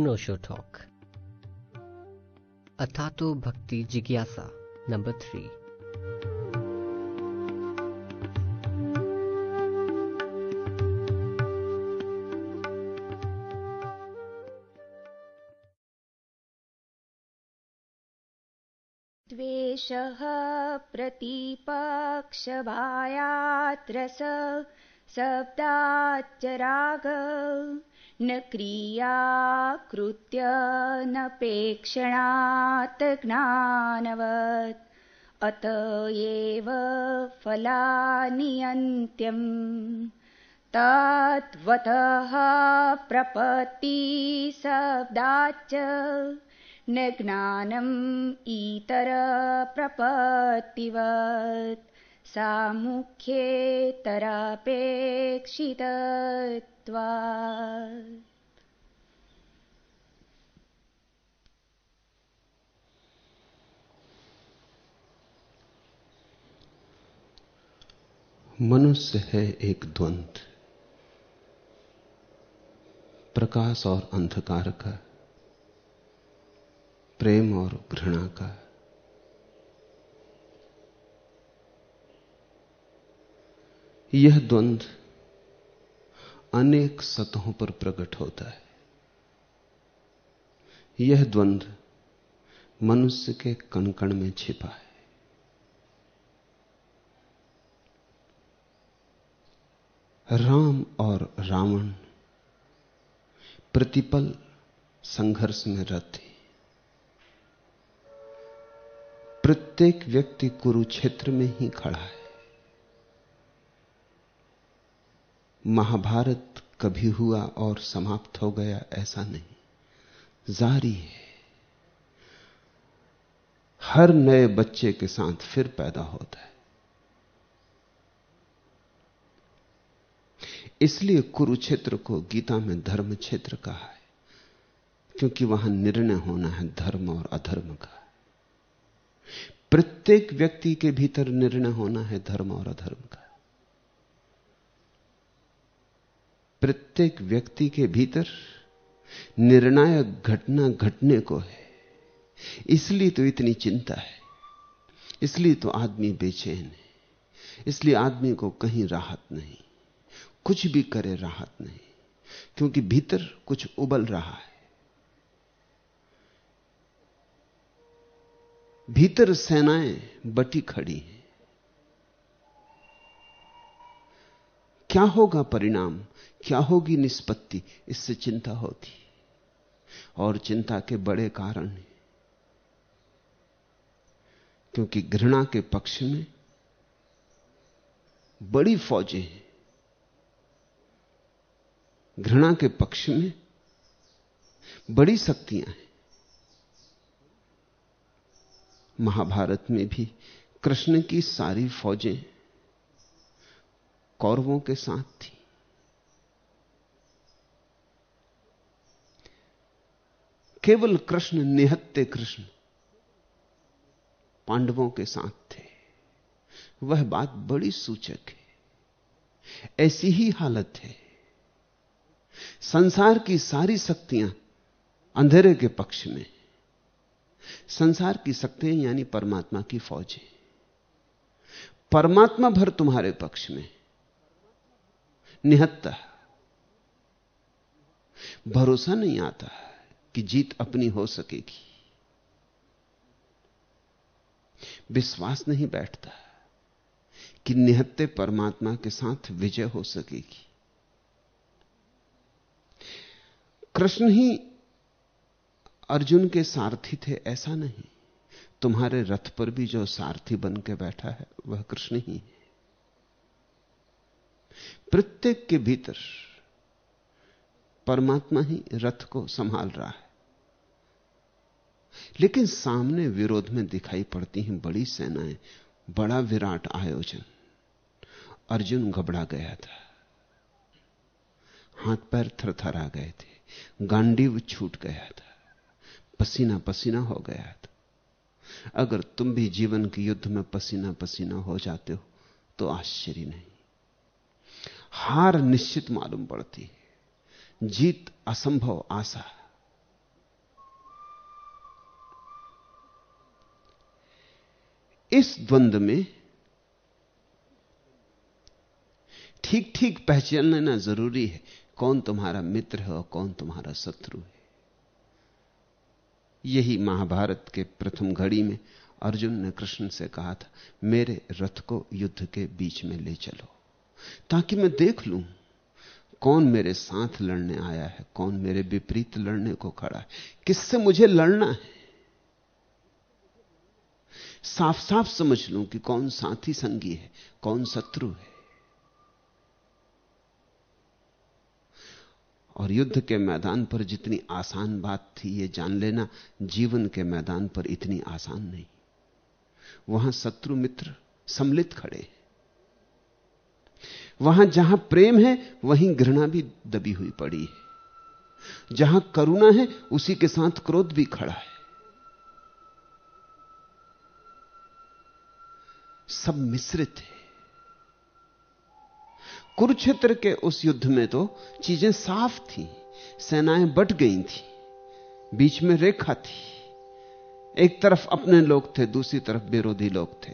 नोशो talk. अथातो भक्ति जिज्ञासा number three. द्वेश प्रतिपक्ष वायात्र स राग। न क्रियाकृत्य न प्रेक्षणात् ज्ञानवत्। अत एव फलानियन्त्यम् तत्त्वतः प्रपत्तिशब्दाच्च न ज्ञानम् इतरप्रपत्तिवत् प्रपत्तिवत्। सामुख्येतरापेक्षितत्वा मनुष्य है एक द्वंद्व प्रकाश और अंधकार का, प्रेम और घृणा का। यह द्वंद्व अनेक सतहों पर प्रकट होता है। यह द्वंद्व मनुष्य के कणकण में छिपा है। राम और रावण प्रतिपल संघर्ष में रहते प्रत्येक व्यक्ति कुरुक्षेत्र में ही खड़ा है। महाभारत कभी हुआ और समाप्त हो गया ऐसा नहीं। जारी है। हर नए बच्चे के साथ फिर पैदा होता है। इसलिए कुरुक्षेत्र को गीता में धर्म क्षेत्र कहा है, क्योंकि वहाँ निर्णय होना है धर्म और अधर्म का। प्रत्येक व्यक्ति के भीतर निर्णय होना है धर्म और अधर्म का। प्रत्येक व्यक्ति के भीतर निर्णायक घटना घटने को है। इसलिए तो इतनी चिंता है। इसलिए तो आदमी बेचैन है। इसलिए आदमी को कहीं राहत नहीं। कुछ भी करे राहत नहीं, क्योंकि भीतर कुछ उबल रहा है। भीतर सेनाएँ बटी खड़ी हैं। क्या होगा परिणाम? क्या होगी निष्पत्ति? इससे चिंता होती और चिंता के बड़े कारण हैं। क्योंकि घृणा के पक्ष में बड़ी फौजें हैं। घृणा के पक्ष में बड़ी शक्तियाँ हैं। महाभारत में भी कृष्ण की सारी फौजें कौरवों के साथ थी। केवल कृष्ण निहत्ते कृष्ण पांडवों के साथ थे। वह बात बड़ी सूचक है। ऐसी ही हालत है। संसार की सारी शक्तियाँ अंधेरे के पक्ष में। संसार की शक्तियाँ यानी परमात्मा की फौज है। परमात्मा भर तुम्हारे पक्ष में। निहत्ता। भरोसा नहीं आता। कि जीत अपनी हो सकेगी। विश्वास नहीं बैठता कि निहत्ते परमात्मा के साथ विजय हो सकेगी। कृष्ण ही अर्जुन के सारथी थे, ऐसा नहीं। तुम्हारे रथ पर भी जो सारथी बन के बैठा है, वह कृष्ण ही है। प्रत्येक के भीतर परमात्मा ही रथ को संभाल रहा है। लेकिन सामने विरोध में दिखाई पड़ती हैं बड़ी सेनाएँ, बड़ा विराट आयोजन। अर्जुन घबरा गया था। हाथ पैर थरथरा गए थे। गांडीव छूट गया था। पसीना पसीना हो गया था। अगर तुम भी जीवन के युद्ध में पसीना पसीना हो जाते हो तो आश्चर्य नहीं। हार निश्चित मालूम पड़ती। है जीत असंभव आशा। इस द्वंद में ठीक ठीक पहचान लेना ज़रूरी है, कौन तुम्हारा मित्र है और कौन तुम्हारा शत्रु है। यही महाभारत के प्रथम घड़ी में अर्जुन ने कृष्ण से कहा था, मेरे रथ को युद्ध के बीच में ले चलो, ताकि मैं देख लूँ कौन मेरे साथ लड़ने आया है, कौन मेरे विपरीत लड़ने को खड़ा है, किससे मुझे लड़ना है। साफ़ साफ़ समझ लूँ कि कौन साथी संगी है, कौन शत्रु है। और युद्ध के मैदान पर जितनी आसान बात थी ये जान लेना, जीवन के मैदान पर इतनी आसान नहीं। वहाँ शत्रु मित्र सम्मिलित खड़े वहाँ जहाँ प्रेम है, वहीं घृणा भी दबी हुई पड़ी है। जहाँ करुणा है, उसी के साथ क्रोध भी खड़ा है। सब मिश्रित है। कुरुक्षेत्र के उस युद्ध में तो चीज़ें साफ़ थी, सेनाएँ बट गई थी, बीच में रेखा थी। एक तरफ़ अपने लोग थे, दूसरी तरफ़ विरोधी लोग थे।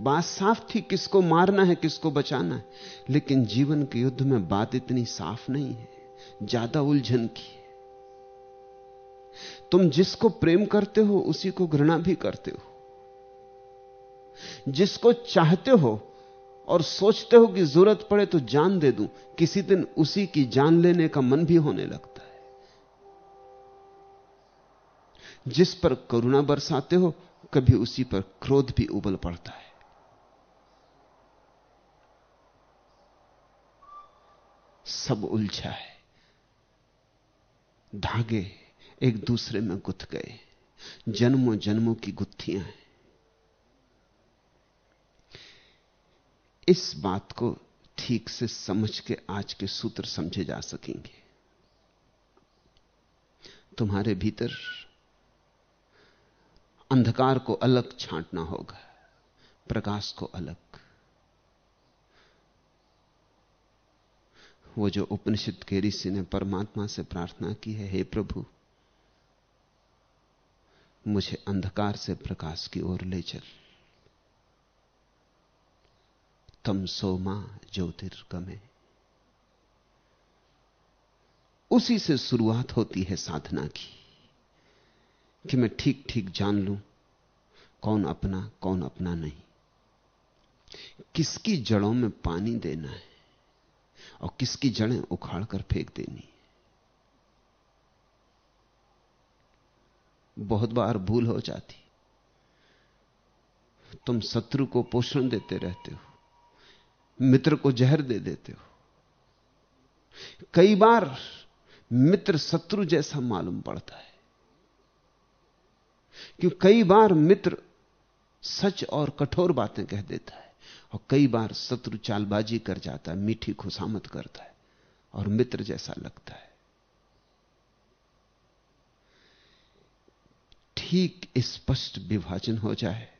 बात साफ़ थी, किसको मारना है, किसको बचाना है, लेकिन जीवन के युद्ध में बात इतनी साफ़ नहीं है, ज़्यादा उलझन की तुम जिसको प्रेम करते हो, उसी को घृणा भी करते हो। जिसको चाहते हो और सोचते हो कि ज़रूरत पड़े तो जान दे दूँ, किसी दिन उसी की जान लेने का मन भी होने लगता है। जिस पर करुणा बरसाते हो, कभी उसी पर क्रोध भी उबल पड़ता है। सब उलझा है। धागे एक दूसरे में गुथ गए। जन्मों जन्मों की गुत्थियाँ हैं। इस बात को ठीक से समझ के आज के सूत्र समझे जा सकेंगे। तुम्हारे भीतर अंधकार को अलग छांटना होगा, प्रकाश को अलग। वो जो उपनिषद के ऋषि ने परमात्मा से प्रार्थना की है, हे प्रभु, मुझे अंधकार से प्रकाश की ओर ले चल। तम सोमा ज्योतिर्गमे। उसी से शुरुआत होती है साधना की कि मैं ठीक ठीक जान लूँ, कौन अपना कौन अपना नहीं। किसकी जड़ों में पानी देना है और किसकी जड़ें उखाड़ कर फेंक देनी बहुत बार भूल हो जाती। तुम शत्रु को पोषण देते रहते हो। मित्र को जहर दे देते हो। कई बार मित्र शत्रु जैसा मालूम पड़ता है। क्यों? कई बार मित्र सच और कठोर बातें कह देता है और कई बार शत्रु चालबाजी कर जाता है, मीठी खुशामत करता है और मित्र जैसा लगता है। ठीक स्पष्ट विभाजन हो जाए।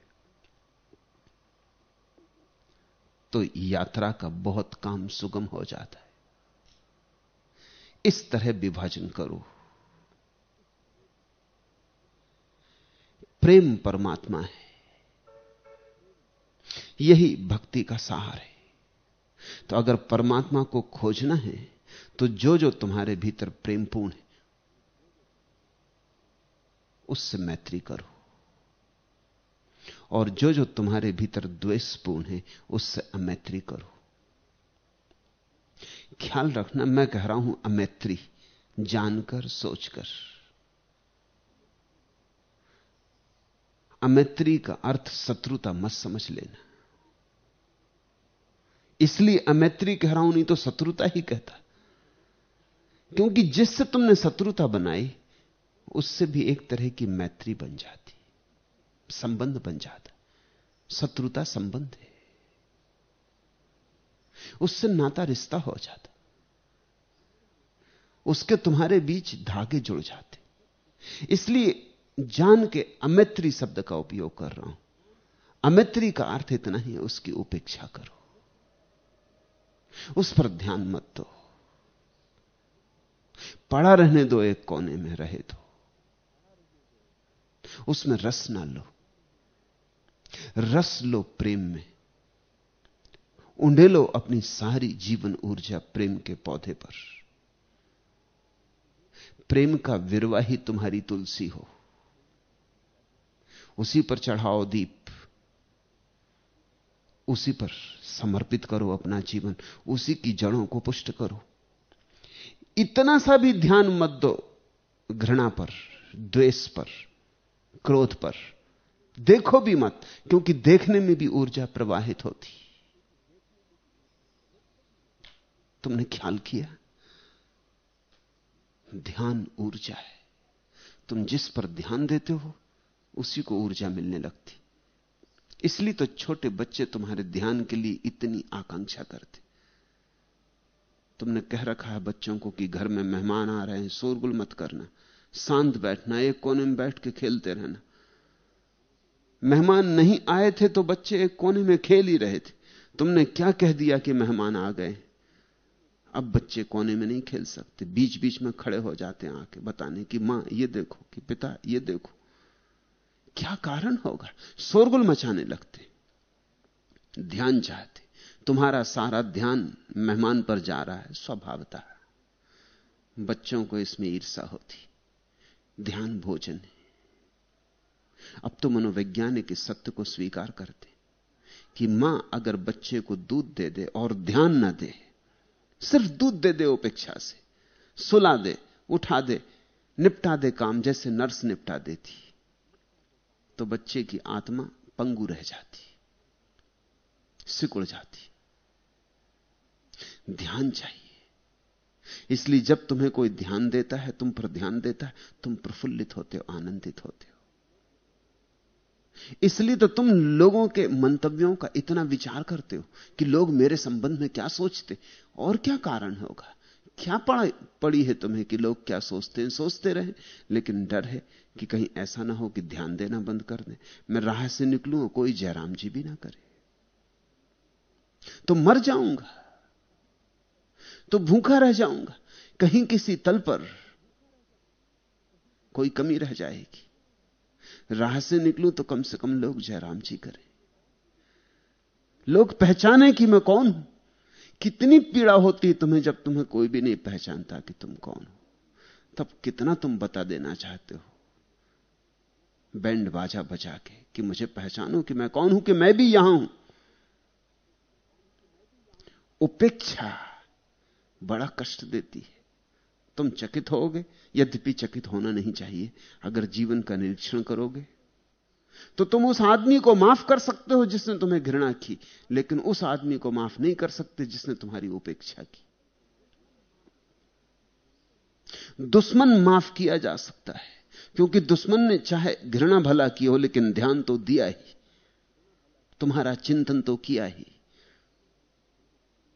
तो यात्रा का बहुत काम सुगम हो जाता है। इस तरह विभाजन करो। प्रेम परमात्मा है। यही भक्ति का सहार है। तो अगर परमात्मा को खोजना है तो जो जो तुम्हारे भीतर प्रेमपूर्ण है, उससे मैत्री करो। और जो जो तुम्हारे भीतर द्वेषपूर्ण है, उससे अमैत्री करो। ख्याल रखना, मैं कह रहा हूँ अमैत्री, जानकर, सोचकर। अमैत्री का अर्थ शत्रुता मत समझ लेना। इसलिए अमैत्री कह रहा हूँ, नहीं तो शत्रुता ही कहता। क्योंकि जिससे तुमने शत्रुता बनाई, उससे भी एक तरह की मैत्री बन जाती। संबंध बन जाता शत्रुता संबंध है। उससे नाता रिश्ता हो जाता उसके तुम्हारे बीच धागे जुड़ जाते इसलिए जान के अमित्री शब्द का उपयोग कर रहा हूँ। अमित्री का अर्थ इतना ही है, उसकी उपेक्षा करो। उस पर ध्यान मत दो। पड़ा रहने दो एक कोने में, रहे दो। उसमें रस ना लो। रस लो प्रेम में। उंडेलो अपनी सारी जीवन ऊर्जा प्रेम के पौधे पर। प्रेम का विरवा ही तुम्हारी तुलसी हो। उसी पर चढ़ाओ दीप। उसी पर समर्पित करो अपना जीवन। उसी की जड़ों को पुष्ट करो। इतना सा भी ध्यान मत दो घृणा पर, द्वेष पर, क्रोध पर। देखो भी मत, क्योंकि देखने में भी ऊर्जा प्रवाहित होती। तुमने ख्याल किया? ध्यान ऊर्जा है। तुम जिस पर ध्यान देते हो, उसी को ऊर्जा मिलने लगती। इसलिए तो छोटे बच्चे तुम्हारे ध्यान के लिए इतनी आकांक्षा करते। तुमने कह रखा है बच्चों को कि घर में मेहमान आ रहे हैं, शोरगुल मत करना। शांत बैठना, एक कोने में बैठ के खेलते रहना। मेहमान नहीं आए थे तो बच्चे एक कोने में खेल ही रहे थे। तुमने क्या कह दिया कि मेहमान आ गए? अब बच्चे कोने में नहीं खेल सकते। बीच बीच में खड़े हो जाते हैं आके, बताने कि, माँ, ये देखो कि पिता, ये देखो। क्या कारण होगा? शोरगुल मचाने लगते। ध्यान चाहते। तुम्हारा सारा ध्यान मेहमान पर जा रहा है, स्वभावता। बच्चों को इसमें ईर्षा होती। ध्यान भोजन है। अब तो मनोवैज्ञानिक इस सत्य को स्वीकार करते कि माँ अगर बच्चे को दूध दे दे और ध्यान न दे, सिर्फ़ दूध दे दे उपेक्षा से, सुला दे, उठा दे, निपटा दे काम जैसे नर्स निपटा देती तो बच्चे की आत्मा पंगु रह जाती, सिकुड़ जाती। ध्यान चाहिए। इसलिए जब तुम्हें कोई ध्यान देता है, तुम पर ध्यान देता है, तुम प्रफुल्लित होते हो, आनंदित होते हो। इसलिए तो तुम लोगों के मंतव्यों का इतना विचार करते हो कि लोग मेरे संबंध में क्या सोचते? और क्या कारण होगा? क्या पड़ा पड़ी है तुम्हें कि लोग क्या सोचते हैं? सोचते रहे, लेकिन डर है कि कहीं ऐसा ना हो कि ध्यान देना बंद कर दे। मैं राह से निकलूं और कोई जयराम जी भी ना करे। तो मर जाऊँगा। तो भूखा रह जाऊँगा। कहीं किसी तल पर कोई कमी रह जाएगी। राह से निकलूं तो कम से कम लोग जयराम जी करें। लोग पहचाने कि मैं कौन हूँ? कितनी पीड़ा होती है तुम्हें जब तुम्हें कोई भी नहीं पहचानता कि तुम कौन हो? तब कितना तुम बता देना चाहते हो? बैंड बाजा बजा के कि मुझे पहचानो कि मैं कौन हूँ, कि मैं भी यहाँ हूँ। उपेक्षा बड़ा कष्ट देती है। तुम चकित होगे, यद्यपि चकित होना नहीं चाहिए, अगर जीवन का निरीक्षण करोगे। तो तुम उस आदमी को माफ़ कर सकते हो जिसने तुम्हें घृणा की, लेकिन उस आदमी को माफ़ नहीं कर सकते जिसने तुम्हारी उपेक्षा की। दुश्मन माफ़ किया जा सकता है, क्योंकि दुश्मन ने चाहे घृणा भला की हो, लेकिन ध्यान तो दिया ही। तुम्हारा चिंतन तो किया ही।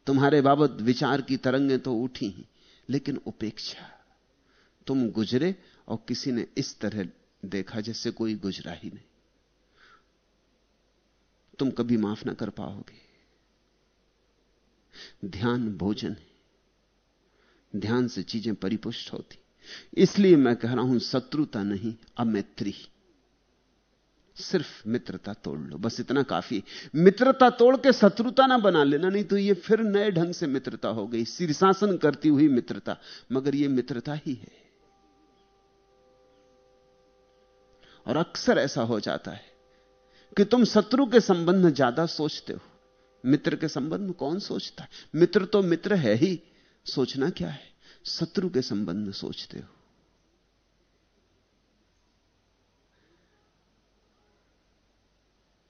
तुम्हारे बाबत विचार की तरंगें तो उठी ही। लेकिन उपेक्षा। तुम गुजरे और किसी ने इस तरह देखा जैसे कोई गुजरा ही नहीं। तुम कभी माफ़ ना कर पाओगे। ध्यान भोजन है। ध्यान से चीज़ें परिपुष्ट होती। इसलिए मैं कह रहा हूँ, शत्रुता नहीं, अमैत्री। सिर्फ़ मित्रता तोड़ लो, बस इतना काफ़ी। मित्रता तोड़ के शत्रुता ना बना लेना, नहीं तो ये फिर नए ढंग से मित्रता हो गई, शीर्षासन करती हुई मित्रता, मगर ये मित्रता ही है। और अक्सर ऐसा हो जाता है कि तुम शत्रु के संबंध में ज़्यादा सोचते हो। मित्र के संबंध में कौन सोचता है? मित्र तो मित्र है ही, सोचना क्या है? शत्रु के संबंध में सोचते हो।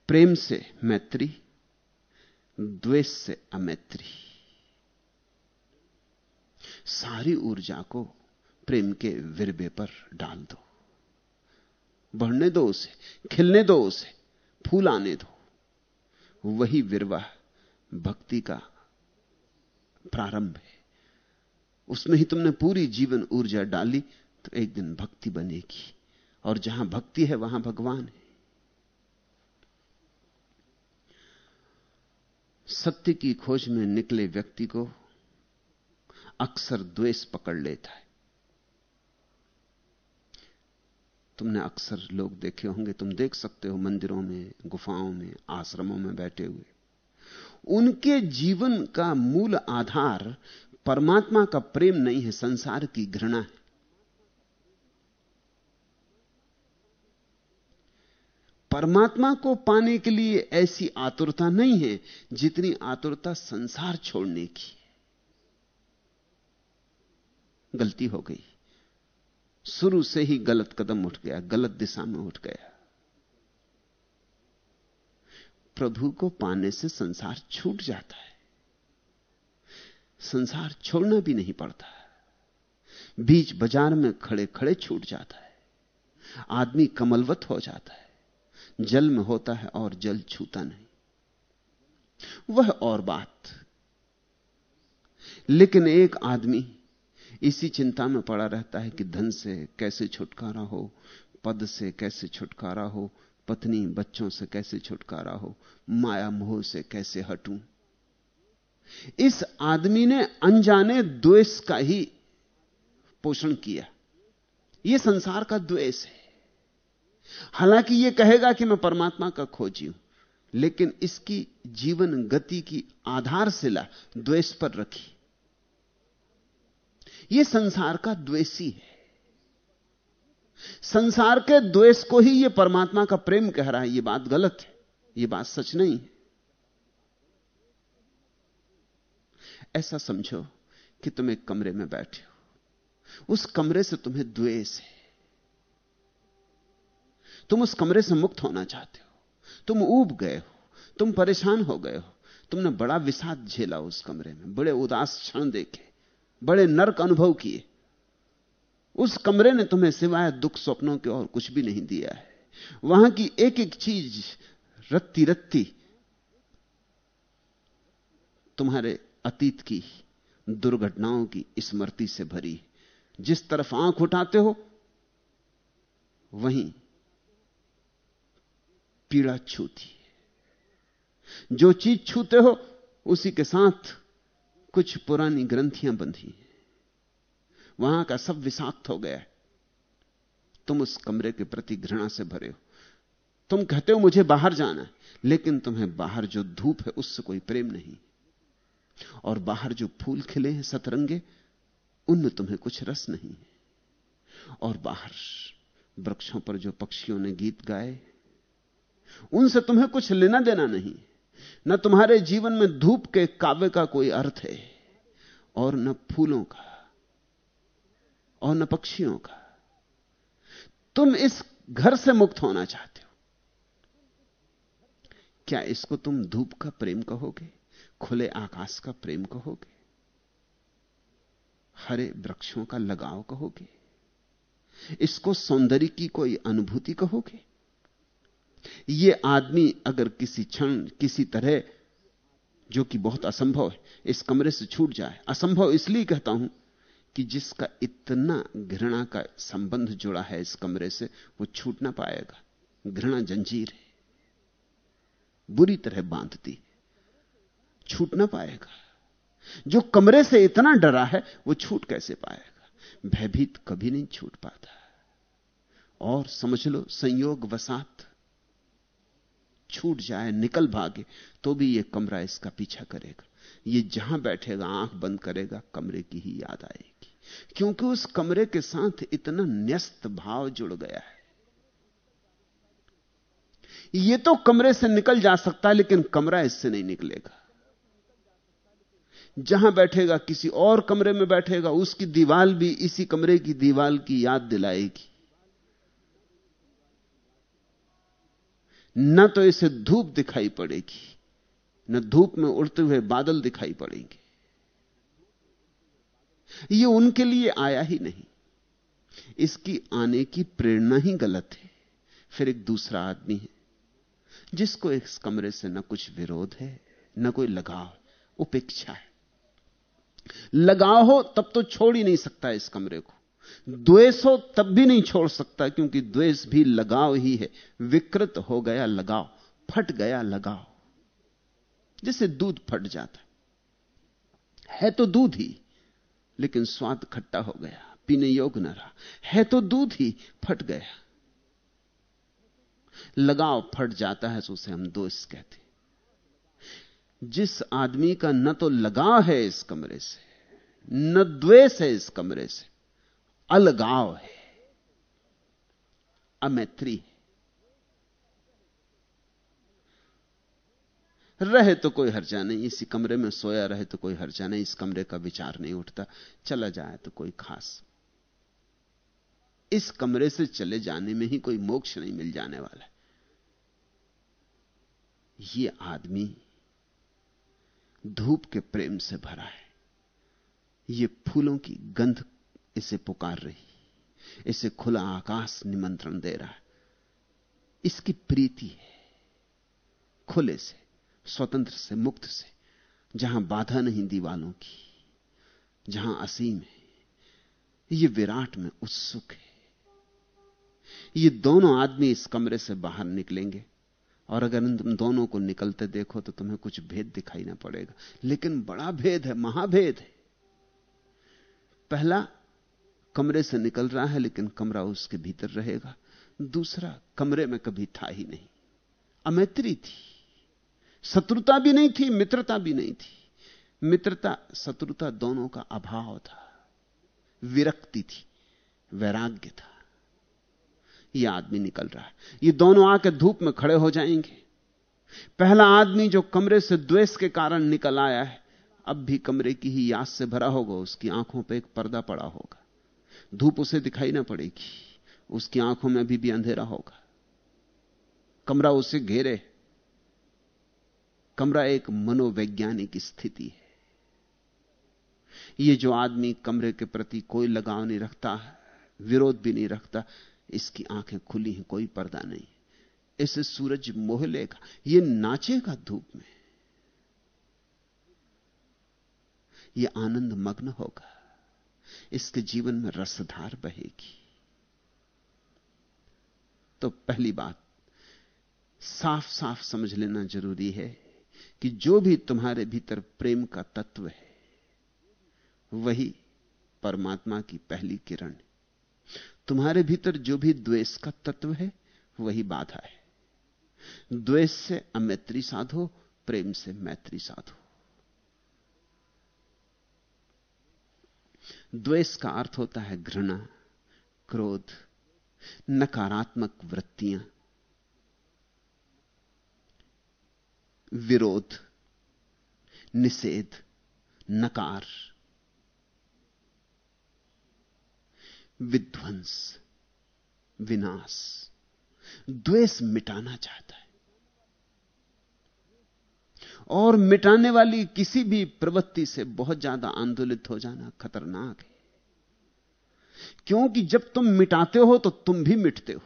प्रेम से मैत्री, द्वेष से अमैत्री। सारी ऊर्जा को प्रेम के विरबे पर डाल दो। बढ़ने दो उसे, खिलने दो उसे, फूल आने दो। वही विरवा भक्ति का प्रारंभ है। उसमें ही तुमने पूरी जीवन ऊर्जा डाली तो एक दिन भक्ति बनेगी। और जहाँ भक्ति है, वहाँ भगवान है। सत्य की खोज में निकले व्यक्ति को अक्सर द्वेष पकड़ लेता है। तुमने अक्सर लोग देखे होंगे, तुम देख सकते हो मंदिरों में, गुफाओं में, आश्रमों में बैठे हुए। उनके जीवन का मूल आधार परमात्मा का प्रेम नहीं है, संसार की घृणा है। परमात्मा को पाने के लिए ऐसी आतुरता नहीं है जितनी आतुरता संसार छोड़ने की गलती हो गई। शुरू से ही गलत कदम उठ गया, गलत दिशा में उठ गया। प्रभु को पाने से संसार छूट जाता है। संसार छोड़ना भी नहीं पड़ता। बीच बाज़ार में खड़े खड़े छूट जाता है। आदमी कमलवत हो जाता है। जल में होता है और जल छूता नहीं। वह और बात। लेकिन एक आदमी इसी चिंता में पड़ा रहता है कि धन से कैसे छुटकारा हो, पद से कैसे छुटकारा हो, पत्नी बच्चों से कैसे छुटकारा हो, माया मोह से कैसे हटूं। इस आदमी ने अनजाने द्वेष का ही पोषण किया। यह संसार का द्वेष है। हालाँकि यह कहेगा कि मैं परमात्मा का खोजी हूँ, लेकिन इसकी जीवन गति की आधारशिला द्वेष पर रखी। यह संसार का द्वेषी है। संसार के द्वेष को ही यह परमात्मा का प्रेम कह रहा है। यह बात गलत है। यह बात सच नहीं है। ऐसा समझो कि तुम एक कमरे में बैठे हो। उस कमरे से तुम्हें द्वेष है। तुम उस कमरे से मुक्त होना चाहते हो। तुम ऊब गए हो। तुम परेशान हो गए हो। तुमने बड़ा विषाद झेला उस कमरे में। बड़े उदास क्षण देखे। बड़े नर्क अनुभव किए। उस कमरे ने तुम्हें सिवाय दुख स्वप्नों के और कुछ भी नहीं दिया है। वहाँ की एक एक चीज़ रत्ती रत्ती तुम्हारे अतीत की, दुर्घटनाओं की स्मृति से भरी। जिस तरफ़ आँख उठाते हो, वहीं पीड़ा छूती। है जो चीज़ छूते हो, उसी के साथ कुछ पुरानी ग्रंथियाँ बंधी हैं। वहाँ का सब विषाक्त हो गया है। तुम उस कमरे के प्रति घृणा से भरे हो। तुम कहते हो, मुझे बाहर जाना है। लेकिन तुम्हें बाहर जो धूप है, उससे कोई प्रेम नहीं। और बाहर जो फूल खिले हैं, सतरंगे, उनमें तुम्हें कुछ रस नहीं है। और बाहर वृक्षों पर जो पक्षियों ने गीत गाए उनसे तुम्हें कुछ लेना देना नहीं। न तुम्हारे जीवन में धूप के काव्य का कोई अर्थ है, और न फूलों का, और न पक्षियों का। तुम इस घर से मुक्त होना चाहते हो। क्या इसको तुम धूप का प्रेम कहोगे? खुले आकाश का प्रेम कहोगे? हरे वृक्षों का लगाव कहोगे? इसको सौंदर्य की कोई अनुभूति कहोगे? यह आदमी अगर किसी क्षण, किसी तरह, जो कि बहुत असंभव है, इस कमरे से छूट जाए। असंभव इसलिए कहता हूँ कि जिसका इतना घृणा का संबंध जुड़ा है इस कमरे से, वो छूट ना पाएगा। घृणा जंजीर है। बुरी तरह बांधती। छूट ना पाएगा। जो कमरे से इतना डरा है, वो छूट कैसे पाएगा? भयभीत कभी नहीं छूट पाता। और समझ लो, संयोग वसात। छूट जाए, निकल भागे तो भी यह कमरा इसका पीछा करेगा। ये जहाँ बैठेगा, आँख बंद करेगा, कमरे की ही याद आएगी। क्योंकि उस कमरे के साथ इतना न्यस्त भाव जुड़ गया है। ये तो कमरे से निकल जा सकता है, लेकिन कमरा इससे नहीं निकलेगा। जहाँ बैठेगा, किसी और कमरे में बैठेगा, उसकी दीवाल भी इसी कमरे की दीवाल की याद दिलाएगी। न तो इसे धूप दिखाई पड़ेगी, न धूप में उड़ते हुए बादल दिखाई पड़ेंगे। यह उनके लिए आया ही नहीं। इसकी आने की प्रेरणा ही गलत है। फिर एक दूसरा आदमी है, जिसको इस कमरे से न कुछ विरोध है, न कोई लगाव, उपेक्षा है। लगाव हो तब तो छोड़ ही नहीं सकता इस कमरे को। द्वेष हो तब भी नहीं छोड़ सकता, क्योंकि द्वेष भी लगाव ही है। विकृत हो गया लगाव, फट गया लगाव। जैसे दूध फट जाता है। तो दूध ही, लेकिन स्वाद खट्टा हो गया, पीने योग्य न रहा। है तो दूध ही, फट गया। लगाव फट जाता है तो उसे हम दोष कहते जिस आदमी का न तो लगाव है इस कमरे से, न द्वेष है इस कमरे से अलगाव है, अमैत्री रहे तो कोई हर्जा नहीं, इसी कमरे में सोया रहे तो कोई हर्जा नहीं, इस कमरे का विचार नहीं उठता, चला जाए तो कोई खास। इस कमरे से चले जाने में ही कोई मोक्ष नहीं मिल जाने वाला ये आदमी धूप के प्रेम से भरा है। ये फूलों की गंध इसे पुकार रही, इसे खुला आकाश निमंत्रण दे रहा है। इसकी प्रीति है खुले से, स्वतंत्र से, मुक्त से, जहाँ बाधा नहीं दीवालों की, जहाँ असीम है। यह विराट में उत्सुक है। ये दोनों आदमी इस कमरे से बाहर निकलेंगे, और अगर तुम दोनों को निकलते देखो तो तुम्हें कुछ भेद दिखाई ना पड़ेगा। लेकिन बड़ा भेद है, महाभेद है। पहला कमरे से निकल रहा है, लेकिन कमरा उसके भीतर रहेगा। दूसरा, कमरे में कभी था ही नहीं। अमैत्री थी। शत्रुता भी नहीं थी, मित्रता भी नहीं थी। मित्रता, शत्रुता दोनों का अभाव था। विरक्ति थी, वैराग्य था। यह आदमी निकल रहा है। ये दोनों आके धूप में खड़े हो जाएँगे। पहला आदमी जो कमरे से द्वेष के कारण निकल आया है, अब भी कमरे की ही याद से भरा होगा, उसकी आँखों पर एक पर्दा पड़ा होगा। धूप उसे दिखाई ना पड़ेगी। उसकी आँखों में अभी भी अंधेरा होगा। कमरा उसे घेरे। कमरा एक मनोवैज्ञानिक स्थिति है। यह जो आदमी कमरे के प्रति कोई लगाव नहीं रखता, विरोध भी नहीं रखता, इसकी आँखें खुली हैं, कोई पर्दा नहीं। इसे सूरज मोह लेगा। यह नाचेगा धूप में। यह आनंद मग्न होगा। इसके जीवन में रसधार बहेगी। तो पहली बात साफ़ साफ़ समझ लेना ज़रूरी है कि जो भी तुम्हारे भीतर प्रेम का तत्व है, वही परमात्मा की पहली किरण तुम्हारे भीतर जो भी द्वेष का तत्व है, वही बाधा है। द्वेष से अमैत्री साधो प्रेम से मैत्री साधो द्वेष का अर्थ होता है घृणा, क्रोध, नकारात्मक वृत्तियाँ, विरोध, निषेध, नकार, विध्वंस, विनाश। द्वेष मिटाना चाहता है। और मिटाने वाली किसी भी प्रवृत्ति से बहुत ज़्यादा आंदोलित हो जाना खतरनाक है। क्योंकि जब तुम मिटाते हो तो तुम भी मिटते हो।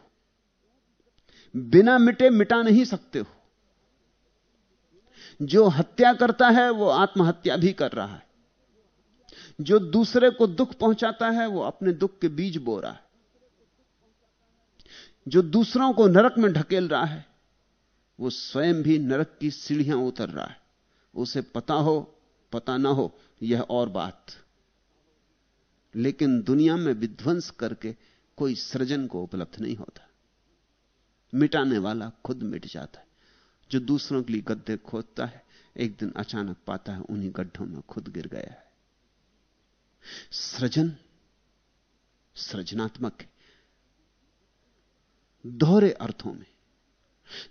बिना मिटे मिटा नहीं सकते हो। जो हत्या करता है, वो आत्महत्या भी कर रहा है। जो दूसरे को दुख पहुंचाता है, वो अपने दुख के बीज बो रहा है। जो दूसरों को नरक में ढकेल रहा है वो स्वयं भी नरक की सीढ़ियाँ उतर रहा है। उसे पता हो, पता ना हो, यह और बात। लेकिन दुनिया में विध्वंस करके कोई सृजन को उपलब्ध नहीं होता। मिटाने वाला खुद मिट जाता है। जो दूसरों के लिए गड्ढे खोदता है, एक दिन अचानक पाता है, उन्हीं गड्ढों में खुद गिर गया है। सृजन सृजनात्मक है। दोहरे अर्थों में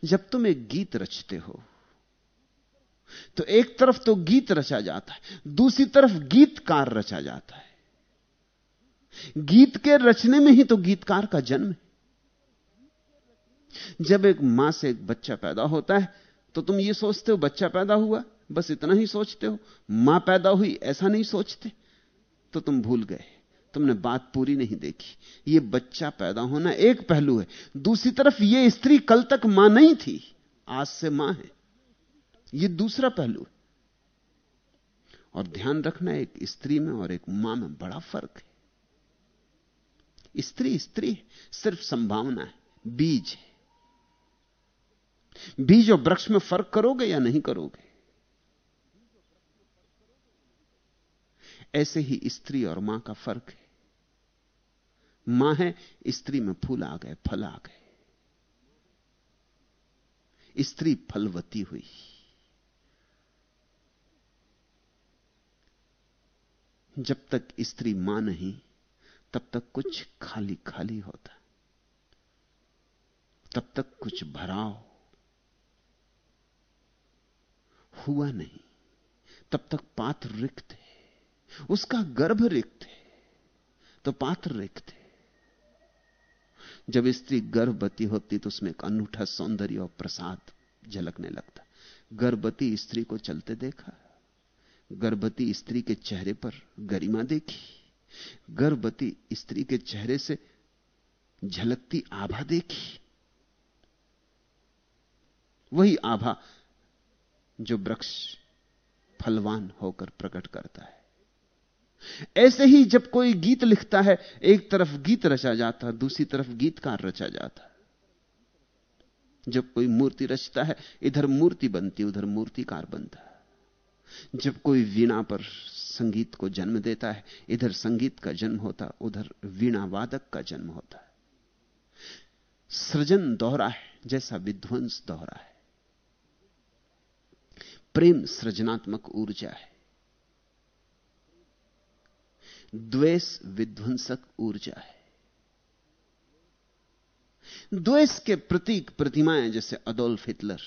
जब तुम एक गीत रचते हो तो एक तरफ़ तो गीत रचा जाता है, दूसरी तरफ़ गीतकार रचा जाता है। गीत के रचने में ही तो गीतकार का जन्म है। जब एक माँ से एक बच्चा पैदा होता है तो तुम ये सोचते हो, बच्चा पैदा हुआ, बस इतना ही सोचते हो, माँ पैदा हुई, ऐसा नहीं सोचते तो तुम भूल गए। तुमने बात पूरी नहीं देखी। ये बच्चा पैदा होना एक पहलू है। दूसरी तरफ़ ये स्त्री कल तक माँ नहीं थी, आज से माँ है। ये दूसरा पहलू है। और ध्यान रखना, एक स्त्री में और एक माँ में बड़ा फ़र्क है। स्त्री स्त्री सिर्फ़ संभावना है, बीज है। बीज और वृक्ष में फ़र्क करोगे या नहीं करोगे? ऐसे ही स्त्री और माँ का फ़र्क है। माँ है, स्त्री में फूल आ गए, फल आ गए। स्त्री फलवती हुई। जब तक स्त्री माँ नहीं, तब तक कुछ खाली खाली होता। तब तक कुछ भराव हुआ नहीं। तब तक पात्र रिक्त है। उसका गर्भ रिक्त है। तो पात्र रिक्त है। जब स्त्री गर्भवती होती तो उसमें एक अनूठा सौंदर्य और प्रसाद झलकने लगता। गर्भवती स्त्री को चलते देखा, गर्भवती स्त्री के चेहरे पर गरिमा देखी, गर्भवती स्त्री के चेहरे से झलकती आभा देखी। वही आभा जो वृक्ष फलवान होकर प्रकट करता है। ऐसे ही जब कोई गीत लिखता है, एक तरफ़ गीत रचा जाता दूसरी तरफ़ गीतकार रचा जाता जब कोई मूर्ति रचता है, इधर मूर्ति बनती, उधर मूर्तिकार बनता जब कोई वीणा पर संगीत को जन्म देता है, इधर संगीत का जन्म होता उधर वीणा वादक का जन्म होता है। सृजन दोहरा है, जैसा विध्वंस दोहरा है। प्रेम सृजनात्मक ऊर्जा है। द्वेष विध्वंसक ऊर्जा है। द्वेष के प्रतीक प्रतिमाएँ जैसे अडोल्फ हिटलर।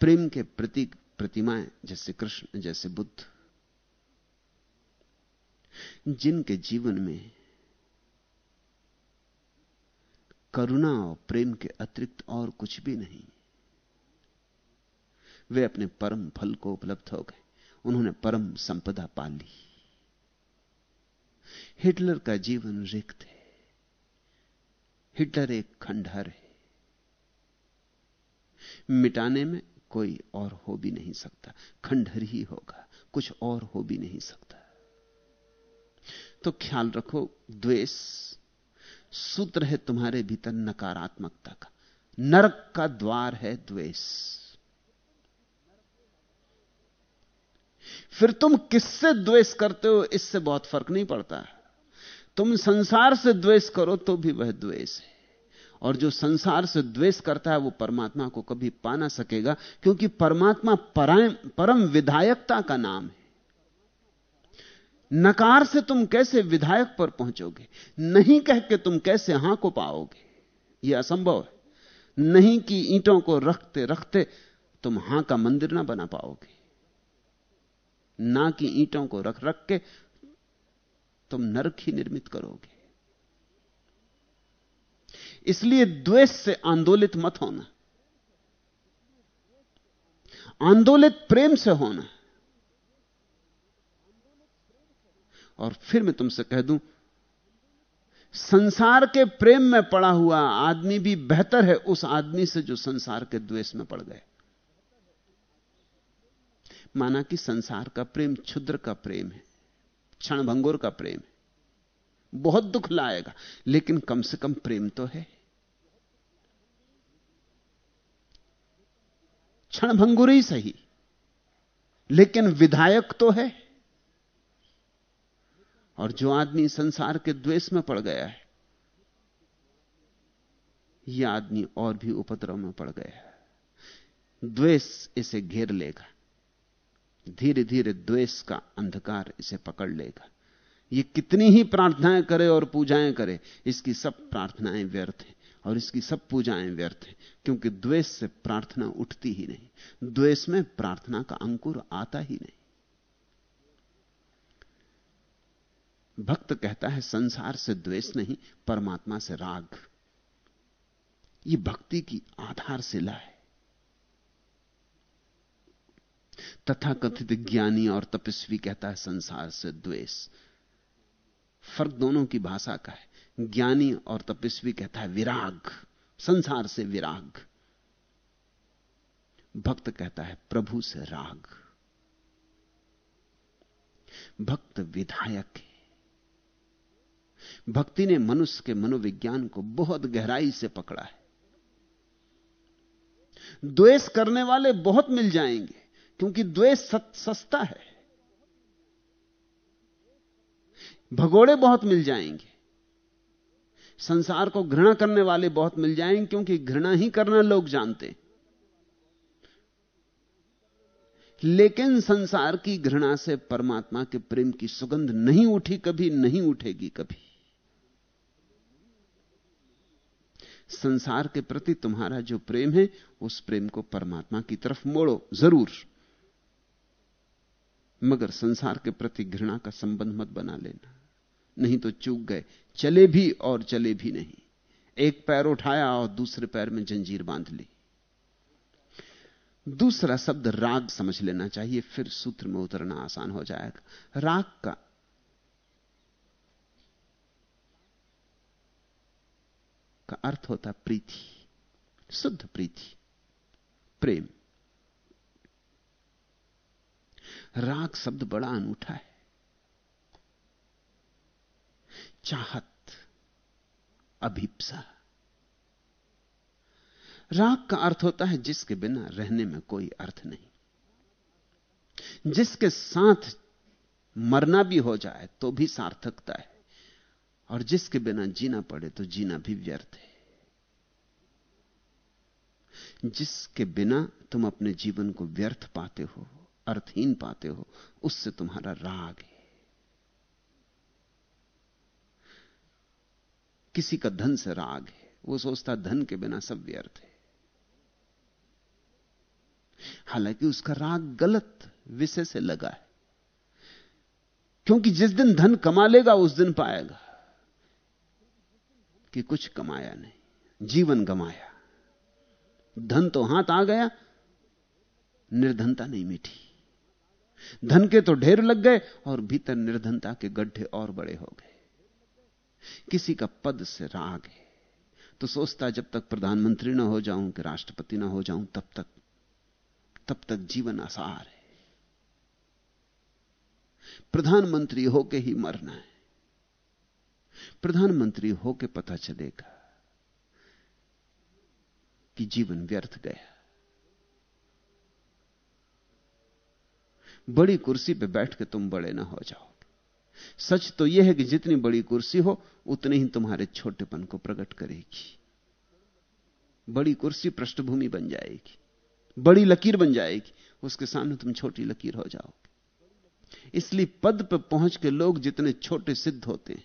प्रेम के प्रतीक प्रतिमाएँ जैसे कृष्ण, जैसे बुद्ध। जिनके जीवन में करुणा और प्रेम के अतिरिक्त और कुछ भी नहीं, वे अपने परम फल को उपलब्ध हो गए। उन्होंने परम संपदा पा ली। हिटलर का जीवन रिक्त है। हिटलर एक खंडहर है। मिटाने में कोई और हो भी नहीं सकता। खंडहर ही होगा, कुछ और हो भी नहीं सकता। तो ख्याल रखो, द्वेष सूत्र है तुम्हारे भीतर नकारात्मकता का। नरक का द्वार है द्वेष। फिर तुम किससे द्वेष करते हो? इससे बहुत फ़र्क नहीं पड़ता। तुम संसार से द्वेष करो तो भी वह द्वेष है। और जो संसार से द्वेष करता है, वो परमात्मा को कभी पा ना सकेगा, क्योंकि परमात्मा परम विधायकता का नाम है। नकार से तुम कैसे विधायक पर पहुंचोगे? नहीं कह के तुम कैसे हाँ को पाओगे? यह असंभव है। नहीं कि ईंटों को रखते रखते तुम हाँ का मंदिर ना बना पाओगे। ना कि ईंटों को रख रख के तुम नरक ही निर्मित करोगे। इसलिए द्वेष से आंदोलित मत होना। आंदोलित प्रेम से होना। और फिर मैं तुमसे कह दूँ, संसार के प्रेम में पड़ा हुआ आदमी भी बेहतर है उस आदमी से जो संसार के द्वेष में पड़ गए। माना कि संसार का प्रेम, क्षुद्र का प्रेम है। क्षण भंगुर का प्रेम है। बहुत दुख लाएगा, लेकिन कम से कम प्रेम तो है। क्षण भंगुर ही सही, लेकिन विधायक तो है। और जो आदमी संसार के द्वेष में पड़ गया है यह आदमी और भी उपद्रव में पड़ गया है। द्वेष इसे घेर लेगा। धीरे धीरे द्वेष का अंधकार इसे पकड़ लेगा। ये कितनी ही प्रार्थनाएँ करे और पूजाएँ करे, इसकी सब प्रार्थनाएँ व्यर्थ हैं और इसकी सब पूजाएँ व्यर्थ हैं, क्योंकि द्वेष से प्रार्थना उठती ही नहीं। द्वेष में प्रार्थना का अंकुर आता ही नहीं। भक्त कहता है, संसार से द्वेष नहीं, परमात्मा से राग। ये भक्ति की आधारशिला है। तथा कथित ज्ञानी और तपस्वी कहता है संसार से द्वेष। फ़र्क दोनों की भाषा का है। ज्ञानी और तपस्वी कहता है विराग। संसार से विराग। भक्त कहता है प्रभु से राग। भक्त विधायक है। भक्ति ने मनुष्य के मनोविज्ञान को बहुत गहराई से पकड़ा है। द्वेष करने वाले बहुत मिल जाएँगे। क्योंकि द्वेष सस्ता है। भगोड़े बहुत मिल जाएँगे। संसार को घृणा करने वाले बहुत मिल जाएँगे, क्योंकि घृणा ही करना लोग जानते लेकिन संसार की घृणा से परमात्मा के प्रेम की सुगंध नहीं उठी कभी, नहीं उठेगी कभी। संसार के प्रति तुम्हारा जो प्रेम है, उस प्रेम को परमात्मा की तरफ़ मोड़ो, ज़रूर। मगर संसार के प्रति घृणा का संबंध मत बना लेना। नहीं तो चूक गए। चले भी और चले भी नहीं। एक पैर उठाया और दूसरे पैर में जंजीर बाँध ली। दूसरा शब्द राग समझ लेना चाहिए, फिर सूत्र में उतरना आसान हो जाएगा। राग का का अर्थ होता प्रीति, शुद्ध प्रीति, प्रेम। राग शब्द बड़ा अनूठा है। चाहत, अभिप्सा। राग का अर्थ होता है जिसके बिना रहने में कोई अर्थ नहीं। जिसके साथ मरना भी हो जाए तो भी सार्थकता है, और जिसके बिना जीना पड़े तो जीना भी व्यर्थ है। जिसके बिना तुम अपने जीवन को व्यर्थ पाते हो अर्थहीन पाते हो, उससे तुम्हारा राग है। किसी का धन से राग है, वो सोचता धन के बिना सब व्यर्थ है। हालाँकि उसका राग गलत विषय से लगा है, क्योंकि जिस दिन धन कमा लेगा, उस दिन पाएगा कि कुछ कमाया नहीं, जीवन गमाया धन तो हाथ आ गया, निर्धनता नहीं मिटी। धन के तो ढेर लग गए और भीतर निर्धनता के गड्ढे और बड़े हो गए। किसी का पद से राग है। तो सोचता जब तक प्रधानमंत्री ना हो जाऊँ, कि राष्ट्रपति ना हो जाऊँ, तब तक तब तक जीवन आसार है। प्रधानमंत्री होके ही मरना है। प्रधानमंत्री होके पता चलेगा कि जीवन व्यर्थ गया। बड़ी कुर्सी पे बैठ के तुम बड़े ना हो जाओगे। सच तो यह है कि जितनी बड़ी कुर्सी हो, उतने ही तुम्हारे छोटेपन को प्रकट करेगी। बड़ी कुर्सी पृष्ठभूमि बन जाएगी, बड़ी लकीर बन जाएगी, उसके सामने तुम छोटी लकीर हो जाओगे। इसलिए पद पर पहुँच के लोग जितने छोटे सिद्ध होते हैं,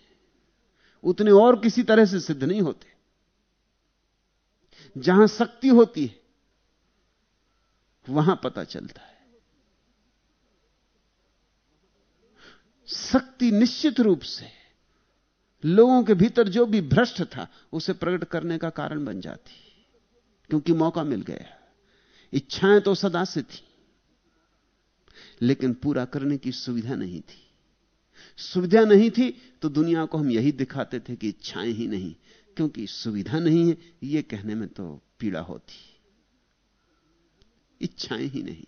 उतने और किसी तरह से सिद्ध नहीं होते। जहाँ शक्ति होती है, वहाँ पता चलता है। शक्ति निश्चित रूप से लोगों के भीतर जो भी भ्रष्ट था, उसे प्रकट करने का कारण बन जाती। क्योंकि मौका मिल गया। इच्छाएँ तो सदा से थी, लेकिन पूरा करने की सुविधा नहीं थी। सुविधा नहीं थी तो दुनिया को हम यही दिखाते थे कि इच्छाएँ ही नहीं, क्योंकि सुविधा नहीं है यह कहने में तो पीड़ा होती। इच्छाएँ ही नहीं।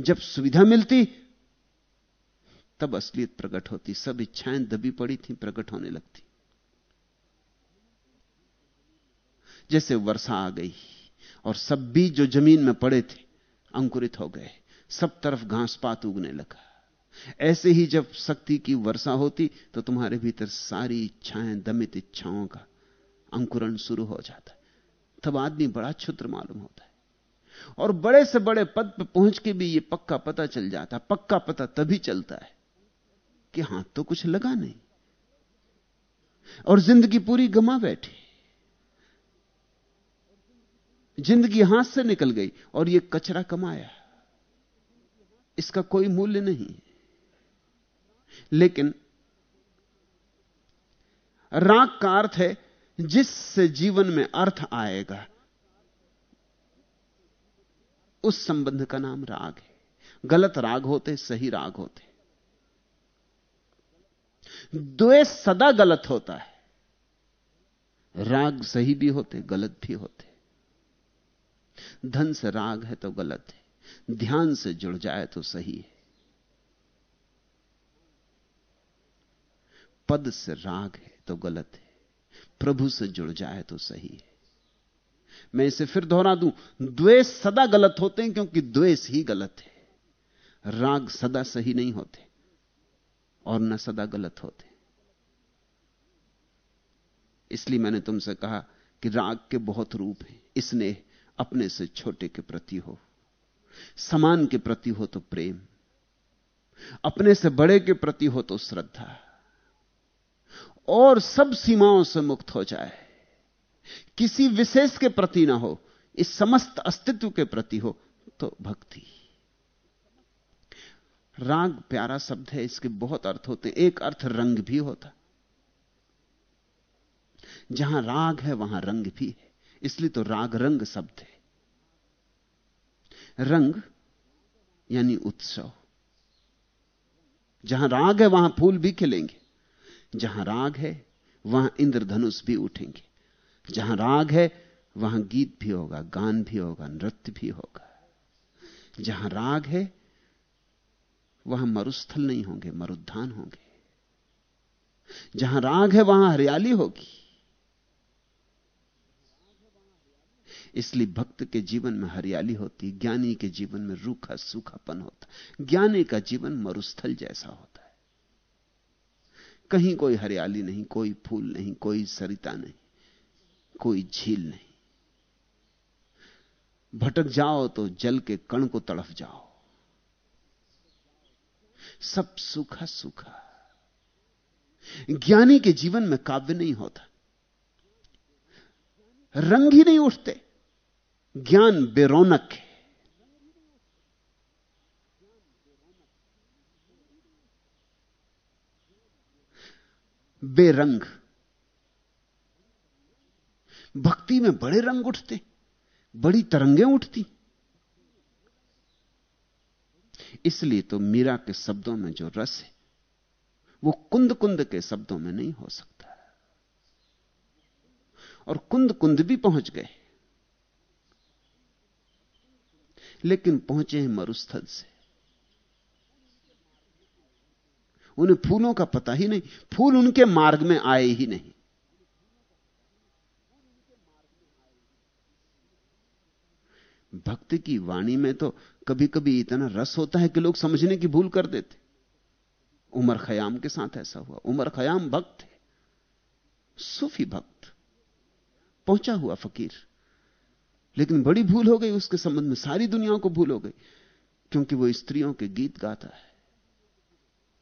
जब सुविधा मिलती तब असलियत प्रकट होती। सब इच्छाएँ दबी पड़ी थी, प्रकट होने लगती। जैसे वर्षा आ गई और सब बीज जो ज़मीन में पड़े थे, अंकुरित हो गए। सब तरफ़ घास पात उगने लगा। ऐसे ही जब शक्ति की वर्षा होती तो तुम्हारे भीतर सारी इच्छाएँ, दमित इच्छाओं का अंकुरण शुरू हो जाता है। तब आदमी बड़ा क्षुद्र मालूम होता है। और बड़े से बड़े पद पर पहुँच के भी यह पक्का पता चल जाता पक्का पता तभी चलता है कि हाथ तो कुछ लगा नहीं और ज़िंदगी पूरी गमा बैठी। ज़िंदगी हाथ से निकल गई और यह कचरा कमाया। इसका कोई मूल्य नहीं। लेकिन राग का अर्थ है जिससे जीवन में अर्थ आएगा, उस संबंध का नाम राग है। गलत राग होते सही राग होते। द्वेष सदा गलत होता है। राग सही भी होते, गलत भी होते। धन से राग है तो गलत है, ध्यान से जुड़ जाए तो सही है। पद से राग है तो गलत है, प्रभु से जुड़ जाए तो सही है। मैं इसे फिर दोहरा दूँ द्वेष सदा गलत होते हैं क्योंकि द्वेष ही गलत है। राग सदा सही नहीं होते। और न सदा गलत होते। इसलिए मैंने तुमसे कहा कि राग के बहुत रूप हैं। स्नेह अपने से छोटे के प्रति हो, समान के प्रति हो तो प्रेम, अपने से बड़े के प्रति हो तो श्रद्धा, और सब सीमाओं से मुक्त हो जाए। किसी विशेष के प्रति ना हो, इस समस्त अस्तित्व के प्रति हो तो भक्ति। राग प्यारा शब्द है, इसके बहुत अर्थ होते एक अर्थ रंग भी होता। जहाँ राग है, वहाँ रंग भी है। इसलिए तो राग रंग शब्द है। रंग यानी उत्सव। जहाँ राग है, वहाँ फूल भी खिलेंगे। जहाँ राग है, वहाँ इंद्रधनुष भी उठेंगे। जहाँ राग है, वहाँ गीत भी होगा, गान भी होगा, नृत्य भी होगा। जहाँ राग है वहाँ मरुस्थल नहीं होंगे, मरुद्धान होंगे। जहाँ राग है, वहाँ हरियाली होगी। इसलिए भक्त के जीवन में हरियाली होती, ज्ञानी के जीवन में रूखा, सूखापन होता। ज्ञानी का जीवन मरुस्थल जैसा होता है। कहीं कोई हरियाली नहीं, कोई फूल नहीं, कोई सरिता नहीं, कोई झील नहीं। भटक जाओ तो जल के कण को तड़फ जाओ। सब सूखा सूखा ज्ञानी के जीवन में काव्य नहीं होता। रंग ही नहीं उठते। ज्ञान बेरोनक है। बेरंग। भक्ति में बड़े रंग उठते, बड़ी तरंगें उठती। इसलिए तो मीरा के शब्दों में जो रस है, वो कुंद कुंद के शब्दों में नहीं हो सकता। और कुंद कुंद भी पहुँच गए। लेकिन पहुँचे हैं मरुस्थल से। उन्हें फूलों का पता ही नहीं, फूल उनके मार्ग में आए ही नहीं। भक्त की वाणी में तो कभी कभी इतना रस होता है कि लोग समझने की भूल कर देते। उमर खयाम के साथ ऐसा हुआ। उमर खयाम भक्त है। सूफी भक्त। पहुँचा हुआ फकीर। लेकिन बड़ी भूल हो गई उसके संबंध में। सारी दुनिया को भूल हो गई। क्योंकि वो स्त्रियों के गीत गाता है।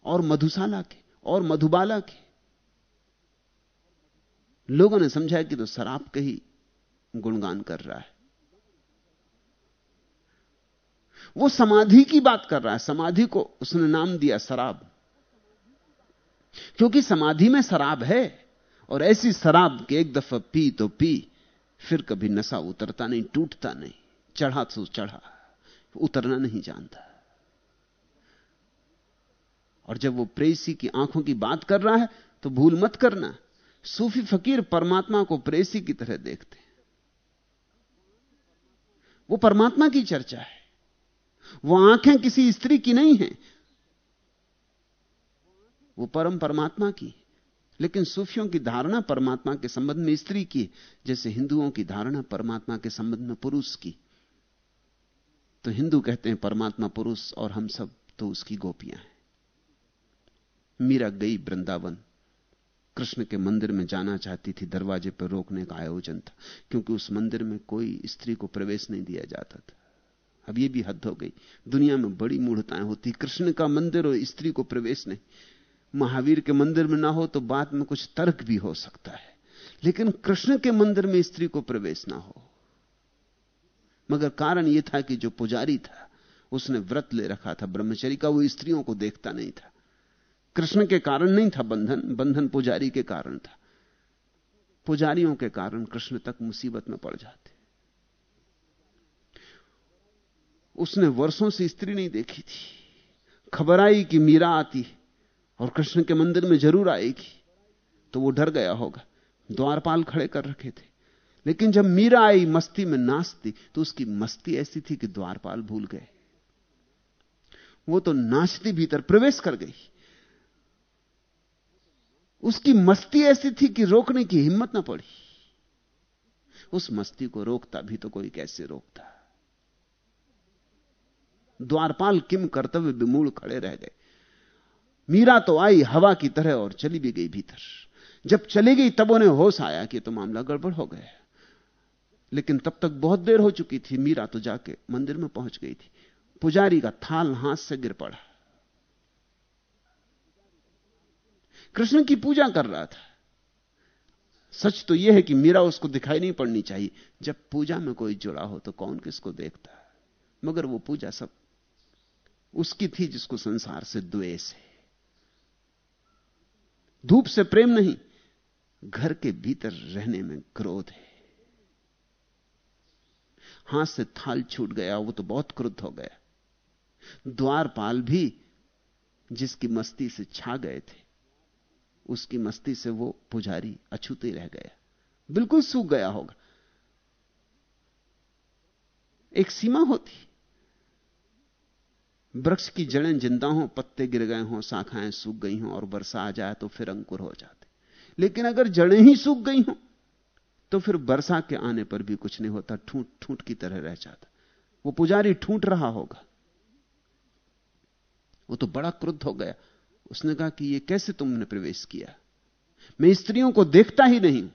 और मधुशाला के, और मधुबाला के। लोगों ने समझा कि तो शराब के ही गुणगान कर रहा है। वो समाधि की बात कर रहा है। समाधि को उसने नाम दिया शराब। क्योंकि समाधि में शराब है, और ऐसी शराब के एक दफ़ा पी तो पी, फिर कभी नशा उतरता नहीं, टूटता नहीं, चढ़ा तो चढ़ा, उतरना नहीं जानता। और जब वो प्रेसी की आँखों की बात कर रहा है तो भूल मत करना, सूफी फकीर परमात्मा को प्रेसी की तरह देखते हैं। वो परमात्मा की चर्चा है। वो आँखें किसी स्त्री की नहीं है। वो परम परमात्मा की। लेकिन सूफियों की धारणा परमात्मा के संबंध में स्त्री की जैसे हिंदुओं की धारणा परमात्मा के संबंध में पुरुष की। तो हिंदू कहते हैं परमात्मा पुरुष और हम सब तो उसकी गोपियाँ हैं। मीरा गई वृंदावन। कृष्ण के मंदिर में जाना चाहती थी, दरवाजे पर रोकने का आयोजन था, क्योंकि उस मंदिर में कोई स्त्री को प्रवेश नहीं दिया जाता था। अब यह भी हद हो गई। दुनिया में बड़ी मूढ़ताएँ होती। कृष्ण का मंदिर और स्त्री को प्रवेश नहीं। महावीर के मंदिर में ना हो तो बाद में कुछ तर्क भी हो सकता है। लेकिन कृष्ण के मंदिर में स्त्री को प्रवेश ना हो। मगर कारण यह था कि जो पुजारी था, उसने व्रत ले रखा था। ब्रह्मचरी का वो स्त्रियों को देखता नहीं था। कृष्ण के कारण नहीं था बंधन। बंधन पुजारी के कारण था। पुजारियों के कारण कृष्ण तक मुसीबत में पड़ जाते। उसने वर्षों से स्त्री नहीं देखी थी। खबर आई कि मीरा आती और कृष्ण के मंदिर में ज़रूर आएगी। तो वो डर गया होगा। द्वारपाल खड़े कर रखे थे। लेकिन जब मीरा आई, मस्ती में नाचती तो उसकी मस्ती ऐसी थी कि द्वारपाल भूल गए। वो तो नाचती भीतर प्रवेश कर गई। उसकी मस्ती ऐसी थी कि रोकने की हिम्मत ना पड़ी। उस मस्ती को रोकता भी तो कोई कैसे रोकता? द्वारपाल किम कर्तव्य विमूल खड़े रह गए। मीरा तो आई हवा की तरह और चली भी गई भीतर। जब चली गई तब उन्हें होश आया कि तो मामला गड़बड़ हो गया लेकिन तब तक बहुत देर हो चुकी थी, मीरा तो जाके मंदिर में पहुँच गई थी। पुजारी का थाल हाथ से गिर पड़ा। कृष्ण की पूजा कर रहा था। सच तो यह है कि मीरा उसको दिखाई नहीं पड़नी चाहिए। जब पूजा में कोई जुड़ा हो तो कौन किसको देखता? है मगर वो पूजा सब उसकी थी जिसको संसार से द्वेष है। धूप से प्रेम नहीं, घर के भीतर रहने में क्रोध है। हाथ से थाल छूट गया, वो तो बहुत क्रुद्ध हो गया। द्वारपाल भी जिसकी मस्ती से छा गए थे, उसकी मस्ती से वो पुजारी अछूते रह गया। बिल्कुल सूख गया होगा। एक सीमा होती वृक्ष की जड़ें ज़िंदा हो, पत्ते गिर गए हों, शाखाएँ सूख गई हों और वर्षा आ जाए तो फिर अंकुर हो जाते। लेकिन अगर जड़ें ही सूख गई हों तो फिर वर्षा के आने पर भी कुछ नहीं होता ठूंठ ठूंठ की तरह रह जाता। वो पुजारी ठूंठ रहा होगा। वो तो बड़ा क्रुद्ध हो गया। उसने कहा कि ये कैसे तुमने प्रवेश किया? मैं स्त्रियों को देखता ही नहीं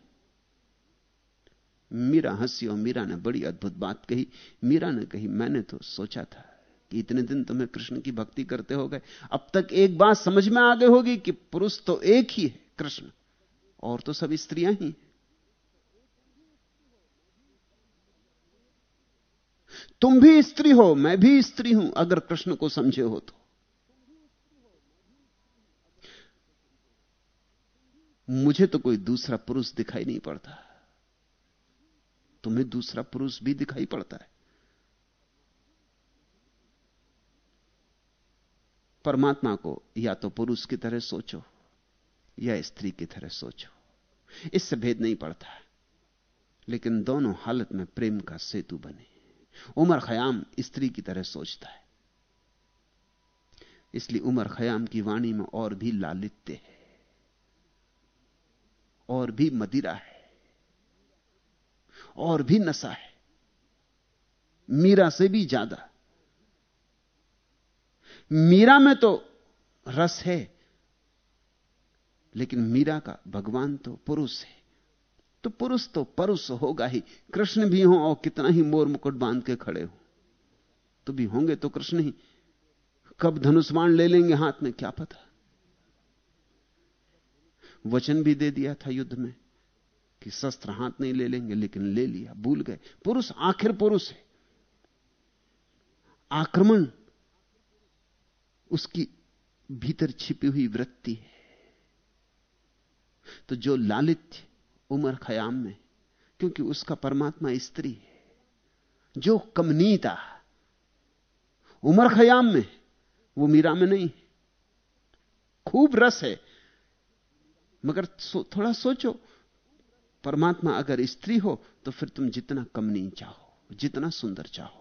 मीरा हँसी और मीरा ने बड़ी अद्भुत बात कही। मीरा ने कही, मैंने तो सोचा था कि इतने दिन तुम्हें कृष्ण की भक्ति करते हो गए। अब तक एक बात समझ में आ गई होगी कि पुरुष तो एक ही है, कृष्ण। और तो सब स्त्रियाँ ही। तुम भी स्त्री हो, मैं भी स्त्री हूँ, अगर कृष्ण को समझे हो तो। मुझे तो कोई दूसरा पुरुष दिखाई नहीं पड़ता। तुम्हें दूसरा पुरुष भी दिखाई पड़ता है। परमात्मा को या तो पुरुष की तरह सोचो या स्त्री की तरह सोचो। इससे भेद नहीं पड़ता लेकिन दोनों हालत में प्रेम का सेतु बने। उमर खयाम स्त्री की तरह सोचता है। इसलिए उमर खयाम की वाणी में और भी लालित्य है। और भी मदिरा है। और भी नशा है। मीरा से भी ज़्यादा। मीरा में तो रस है, लेकिन मीरा का भगवान तो पुरुष है। तो पुरुष तो परुष होगा ही। कृष्ण भी हो और कितना ही मोर मुकुट बाँध के खड़े हो। तो भी होंगे तो कृष्ण ही। कब धनुष्मान ले लेंगे हाथ में, क्या पता? वचन भी दे दिया था युद्ध में कि शस्त्र हाथ नहीं ले लेंगे, लेकिन ले लिया, भूल गए। पुरुष आखिर पुरुष है। आक्रमण उसकी भीतर छिपी हुई वृत्ति है। तो जो लालित्य उमर खयाम में क्योंकि उसका परमात्मा स्त्री है जो कमनीता उमर खयाम में वो मीरा में नहीं खूब रस है मगर सो, थोड़ा सोचो परमात्मा अगर स्त्री हो तो फिर तुम जितना कमनी चाहो जितना सुंदर चाहो।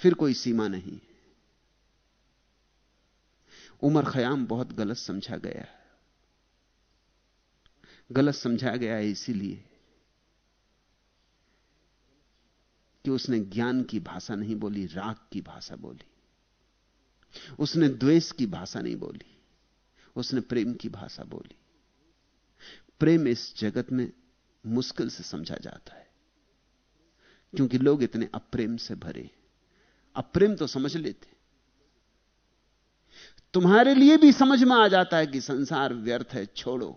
फिर कोई सीमा नहीं। उमर खयाम बहुत गलत समझा गया। गलत समझा गया है इसीलिए कि उसने ज्ञान की भाषा नहीं बोली, राग की भाषा बोली। उसने द्वेष की भाषा नहीं बोली, उसने प्रेम की भाषा बोली। प्रेम इस जगत में मुश्किल से समझा जाता है, क्योंकि लोग इतने अप्रेम से भरे अप्रेम तो समझ लेते। तुम्हारे लिए भी समझ में आ जाता है कि संसार व्यर्थ है, छोड़ो।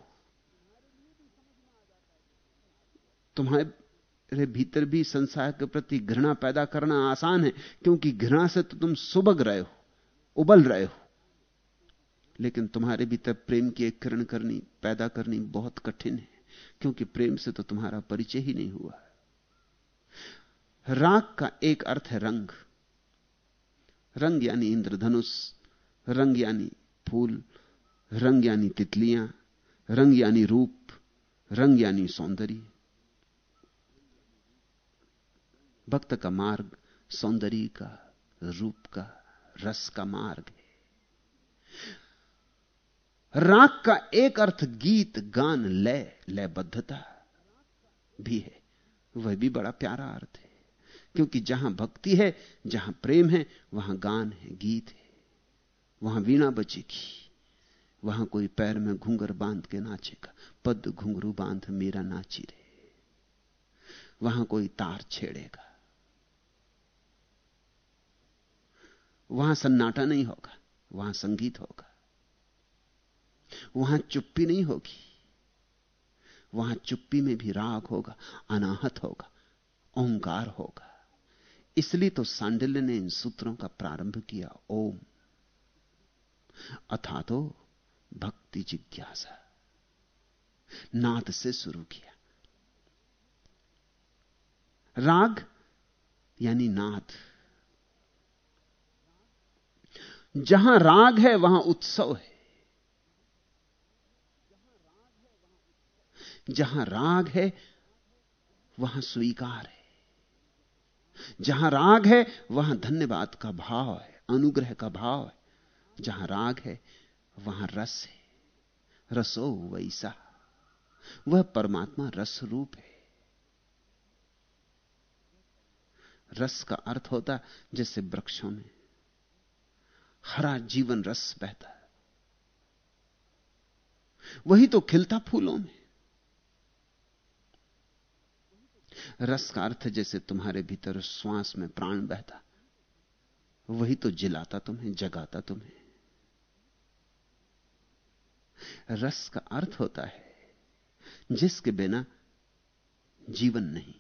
तुम्हारे भीतर भी संसार के प्रति घृणा पैदा करना आसान है, क्योंकि घृणा से तो तुम सुबग रहे हो, उबल रहे हो। लेकिन तुम्हारे भीतर प्रेम की एक किरण करनी, पैदा करनी बहुत कठिन है, क्योंकि प्रेम से तो तुम्हारा परिचय ही नहीं हुआ। राग का एक अर्थ है रंग। रंग यानी इंद्रधनुष, रंग यानी फूल, रंग यानी तितलियाँ, रंग यानी रूप, रंग यानी सौंदर्य। भक्त का मार्ग सौंदर्य का, रूप का, रस का मार्ग है। राग का एक अर्थ गीत, गान, लय, लयबद्धता भी है। वह भी बड़ा प्यारा अर्थ है। क्योंकि जहाँ भक्ति है, जहाँ प्रेम है, वहाँ गान है, गीत है। वहाँ वीणा बचेगी वहाँ कोई पैर में घुंगर बाँध के नाचेगा। पद घुंघरू बाँध, मेरा नाची रे। वहाँ कोई तार छेड़ेगा। वहाँ सन्नाटा नहीं होगा, वहाँ संगीत होगा। वहाँ चुप्पी नहीं होगी। वहाँ चुप्पी में भी राग होगा, अनाहत होगा, ओंकार होगा। इसलिए तो सांडिल्य ने इन सूत्रों का प्रारंभ किया, ओम। अथा तो भक्ति जिज्ञासा। नाद से शुरू किया। राग यानी नाद। जहाँ राग है, वहाँ उत्सव है। जहाँ राग है, वहाँ स्वीकार है। जहाँ राग है, वहाँ धन्यवाद का भाव है, अनुग्रह का भाव है। जहाँ राग है, वहाँ रस है। रसो वैसा। वह परमात्मा रस रूप है। रस का अर्थ होता जैसे वृक्षों में। हरा जीवन रस बहता। वही तो खिलता फूलों में। रस का अर्थ जैसे तुम्हारे भीतर श्वास में प्राण बहता। वही तो जिलाता तुम्हें, जगाता तुम्हें। रस का अर्थ होता है जिसके बिना जीवन नहीं,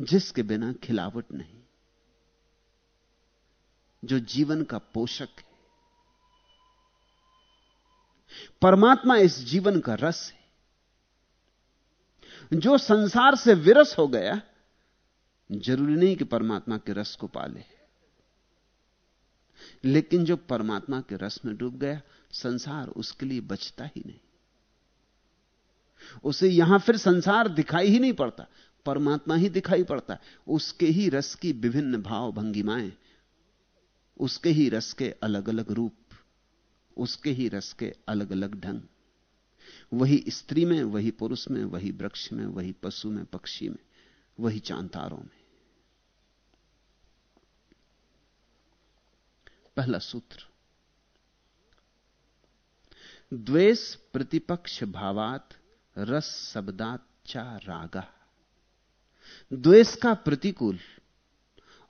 जिसके बिना खिलावट नहीं। जो जीवन का पोषक है। परमात्मा इस जीवन का रस है। जो संसार से विरस हो गया, ज़रूरी नहीं कि परमात्मा के रस को पाले। लेकिन जो परमात्मा के रस में डूब गया, संसार उसके लिए बचता ही नहीं। उसे यहाँ फिर संसार दिखाई ही नहीं पड़ता, परमात्मा ही दिखाई पड़ता। उसके ही रस की विभिन्न भाव भंगिमाएँ, उसके ही रस के अलग अलग रूप, उसके ही रस के अलग अलग ढंग। वही स्त्री में, वही पुरुष में, वही वृक्ष में, वही पशु में, पक्षी में, वही चांतारों में। पहला सूत्र। द्वेष प्रतिपक्ष भावात रस शब्दात चा रागा। द्वेष का प्रतिकूल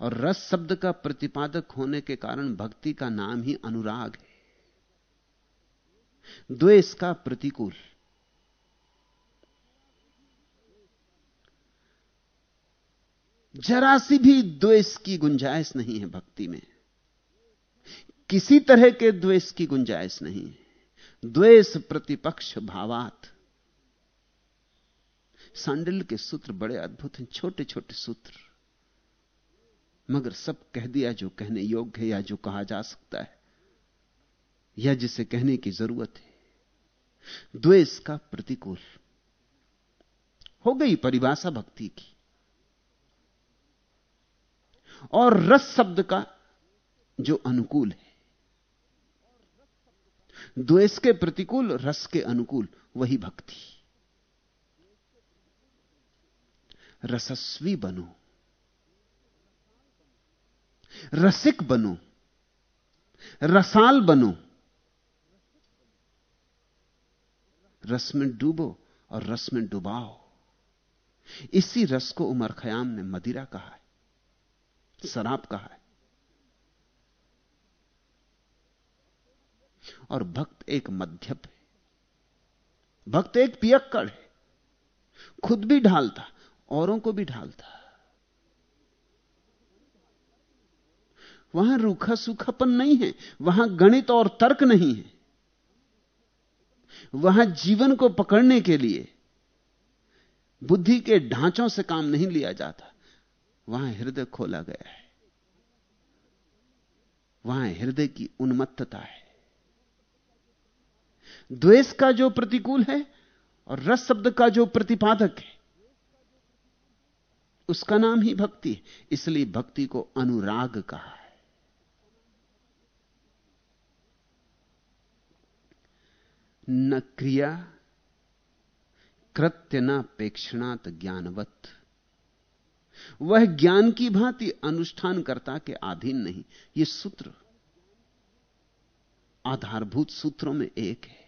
और रस शब्द का प्रतिपादक होने के कारण भक्ति का नाम ही अनुराग है। द्वेष का प्रतिकूल। जरा सी भी द्वेष की गुंजाइश नहीं है भक्ति में। किसी तरह के द्वेष की गुंजाइश नहीं है। द्वेष प्रतिपक्ष भावात। सांडिल के सूत्र बड़े अद्भुत हैं छोटे छोटे सूत्र। मगर सब कह दिया जो कहने योग्य है या जो कहा जा सकता है। या जिसे कहने की ज़रूरत है। द्वेष का प्रतिकूल। हो गई परिभाषा भक्ति की। और रस शब्द का जो अनुकूल है। द्वेष के प्रतिकूल, रस के अनुकूल, वही भक्ति। रसस्वी बनो। रसिक बनो। रसाल बनो। रस में डूबो और रस में डुबाओ। इसी रस को उमर खयाम ने मदिरा कहा है, शराब कहा है। और भक्त एक मध्यप है, भक्त एक पियक्कड़ है, खुद भी ढालता, औरों को भी ढालता। वहाँ रूखा सूखापन नहीं है, वहाँ गणित और तर्क नहीं है। वहाँ जीवन को पकड़ने के लिए बुद्धि के ढांचों से काम नहीं लिया जाता। वहाँ हृदय खोला गया है। वहाँ हृदय की उन्मत्तता है। द्वेष का जो प्रतिकूल है और रस शब्द का जो प्रतिपादक है, उसका नाम ही भक्ति है। इसलिए भक्ति को अनुराग कहा। है न क्रिया, कृत्य न पेक्षणात ज्ञानवत। वह ज्ञान की भांति अनुष्ठान करता के अधीन नहीं यह सूत्र, आधारभूत सूत्रों में एक है।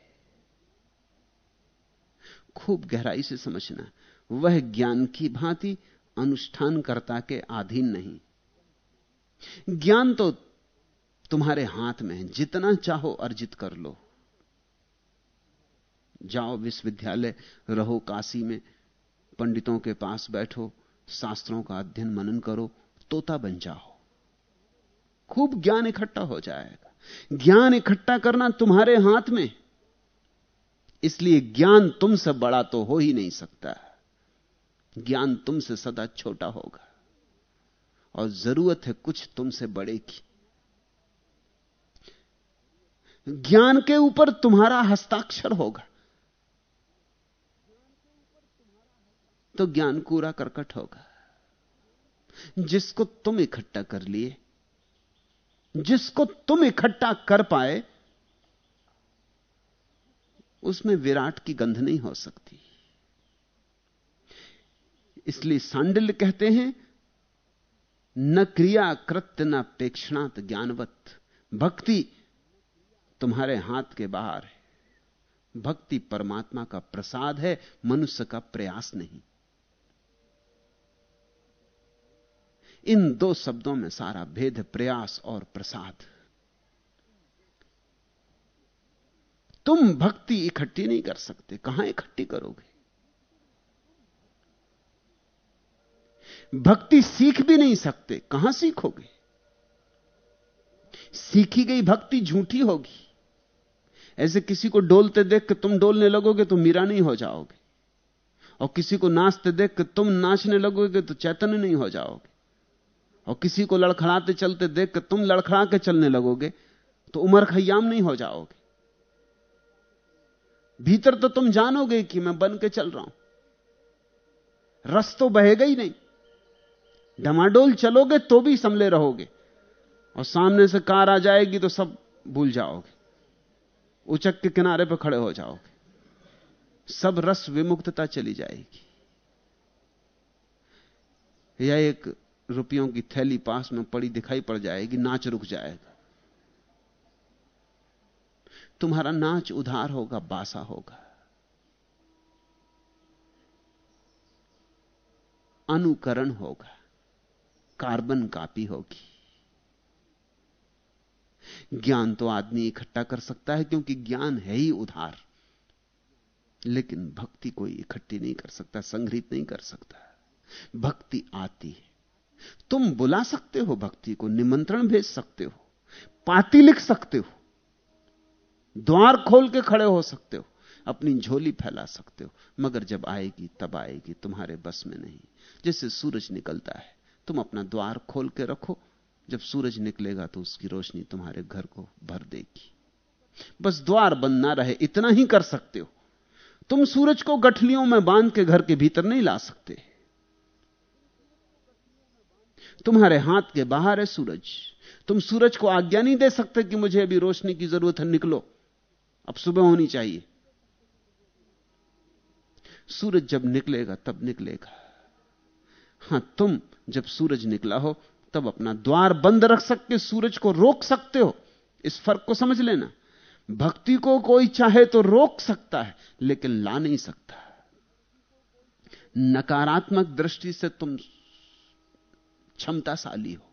खूब गहराई से समझना, वह ज्ञान की भांति अनुष्ठानकर्ता के अधीन नहीं। ज्ञान तो तुम्हारे हाथ में है, जितना चाहो अर्जित कर लो। जाओ विश्वविद्यालय, रहो काशी में, पंडितों के पास बैठो, शास्त्रों का अध्ययन मनन करो, तोता बन जाओ। खूब ज्ञान इकट्ठा हो जाएगा। ज्ञान इकट्ठा करना तुम्हारे हाथ में। इसलिए ज्ञान तुमसे बड़ा तो हो ही नहीं सकता। ज्ञान तुमसे सदा छोटा होगा। और ज़रूरत है कुछ तुमसे बड़े की। ज्ञान के ऊपर तुम्हारा हस्ताक्षर होगा। तो ज्ञान कूड़ा करकट होगा। जिसको तुम इकट्ठा कर लिए, जिसको तुम इकट्ठा कर पाए, उसमें विराट की गंध नहीं हो सकती। इसलिए सांडिल्य कहते हैं, न क्रिया कृत्य न पेक्षणात ज्ञानवत। भक्ति तुम्हारे हाथ के बाहर है। भक्ति परमात्मा का प्रसाद है, मनुष्य का प्रयास नहीं। इन दो शब्दों में सारा भेद, प्रयास और प्रसाद। तुम भक्ति इकट्ठी नहीं कर सकते। कहाँ इकट्ठी करोगे? भक्ति सीख भी नहीं सकते। कहाँ सीखोगे? सीखी गई भक्ति झूठी होगी। ऐसे किसी को डोलते देख के तुम डोलने लगोगे तो मीरा नहीं हो जाओगे। और किसी को नाचते देख के तुम नाचने लगोगे तो चैतन्य नहीं हो जाओगे। और किसी को लड़खड़ाते चलते देख के तुम लड़खड़ा के चलने लगोगे तो उमर खयाम नहीं हो जाओगे। भीतर तो तुम जानोगे कि मैं बन के चल रहा हूँ। रस तो बहेगा ही नहीं। डमाडोल चलोगे तो भी संभले रहोगे। और सामने से कार आ जाएगी तो सब भूल जाओगे। उचक के किनारे पर खड़े हो जाओगे। सब रस विमुक्तता चली जाएगी। या एक रुपयों की थैली पास में पड़ी दिखाई पड़ जाएगी, नाच रुक जाएगा। तुम्हारा नाच उधार होगा, बासा होगा। अनुकरण होगा, कार्बन कापी होगी। ज्ञान तो आदमी इकट्ठा कर सकता है, क्योंकि ज्ञान है ही उधार। लेकिन भक्ति कोई इकट्ठी नहीं कर सकता, संग्रहित नहीं कर सकता। भक्ति आती है। तुम बुला सकते हो, भक्ति को निमंत्रण भेज सकते हो, पाती लिख सकते हो, द्वार खोल के खड़े हो सकते हो, अपनी झोली फैला सकते हो, मगर जब आएगी, तब आएगी, तुम्हारे बस में नहीं। जैसे सूरज निकलता है, तुम अपना द्वार खोल के रखो, जब सूरज निकलेगा तो उसकी रोशनी तुम्हारे घर को भर देगी। बस द्वार बंद ना रहे, इतना ही कर सकते हो। तुम सूरज को गठलियों में बाँध के घर के भीतर नहीं ला सकते। तुम्हारे हाथ के बाहर है सूरज। तुम सूरज को आज्ञा नहीं दे सकते कि मुझे अभी रोशनी की ज़रूरत है, निकलो। अब सुबह होनी चाहिए। सूरज जब निकलेगा, तब निकलेगा। हाँ, तुम जब सूरज निकला हो, तब अपना द्वार बंद रख सकते, सूरज को रोक सकते हो। इस फ़र्क को समझ लेना। भक्ति को कोई चाहे तो रोक सकता है, लेकिन ला नहीं सकता। नकारात्मक दृष्टि से तुम क्षमताशाली हो।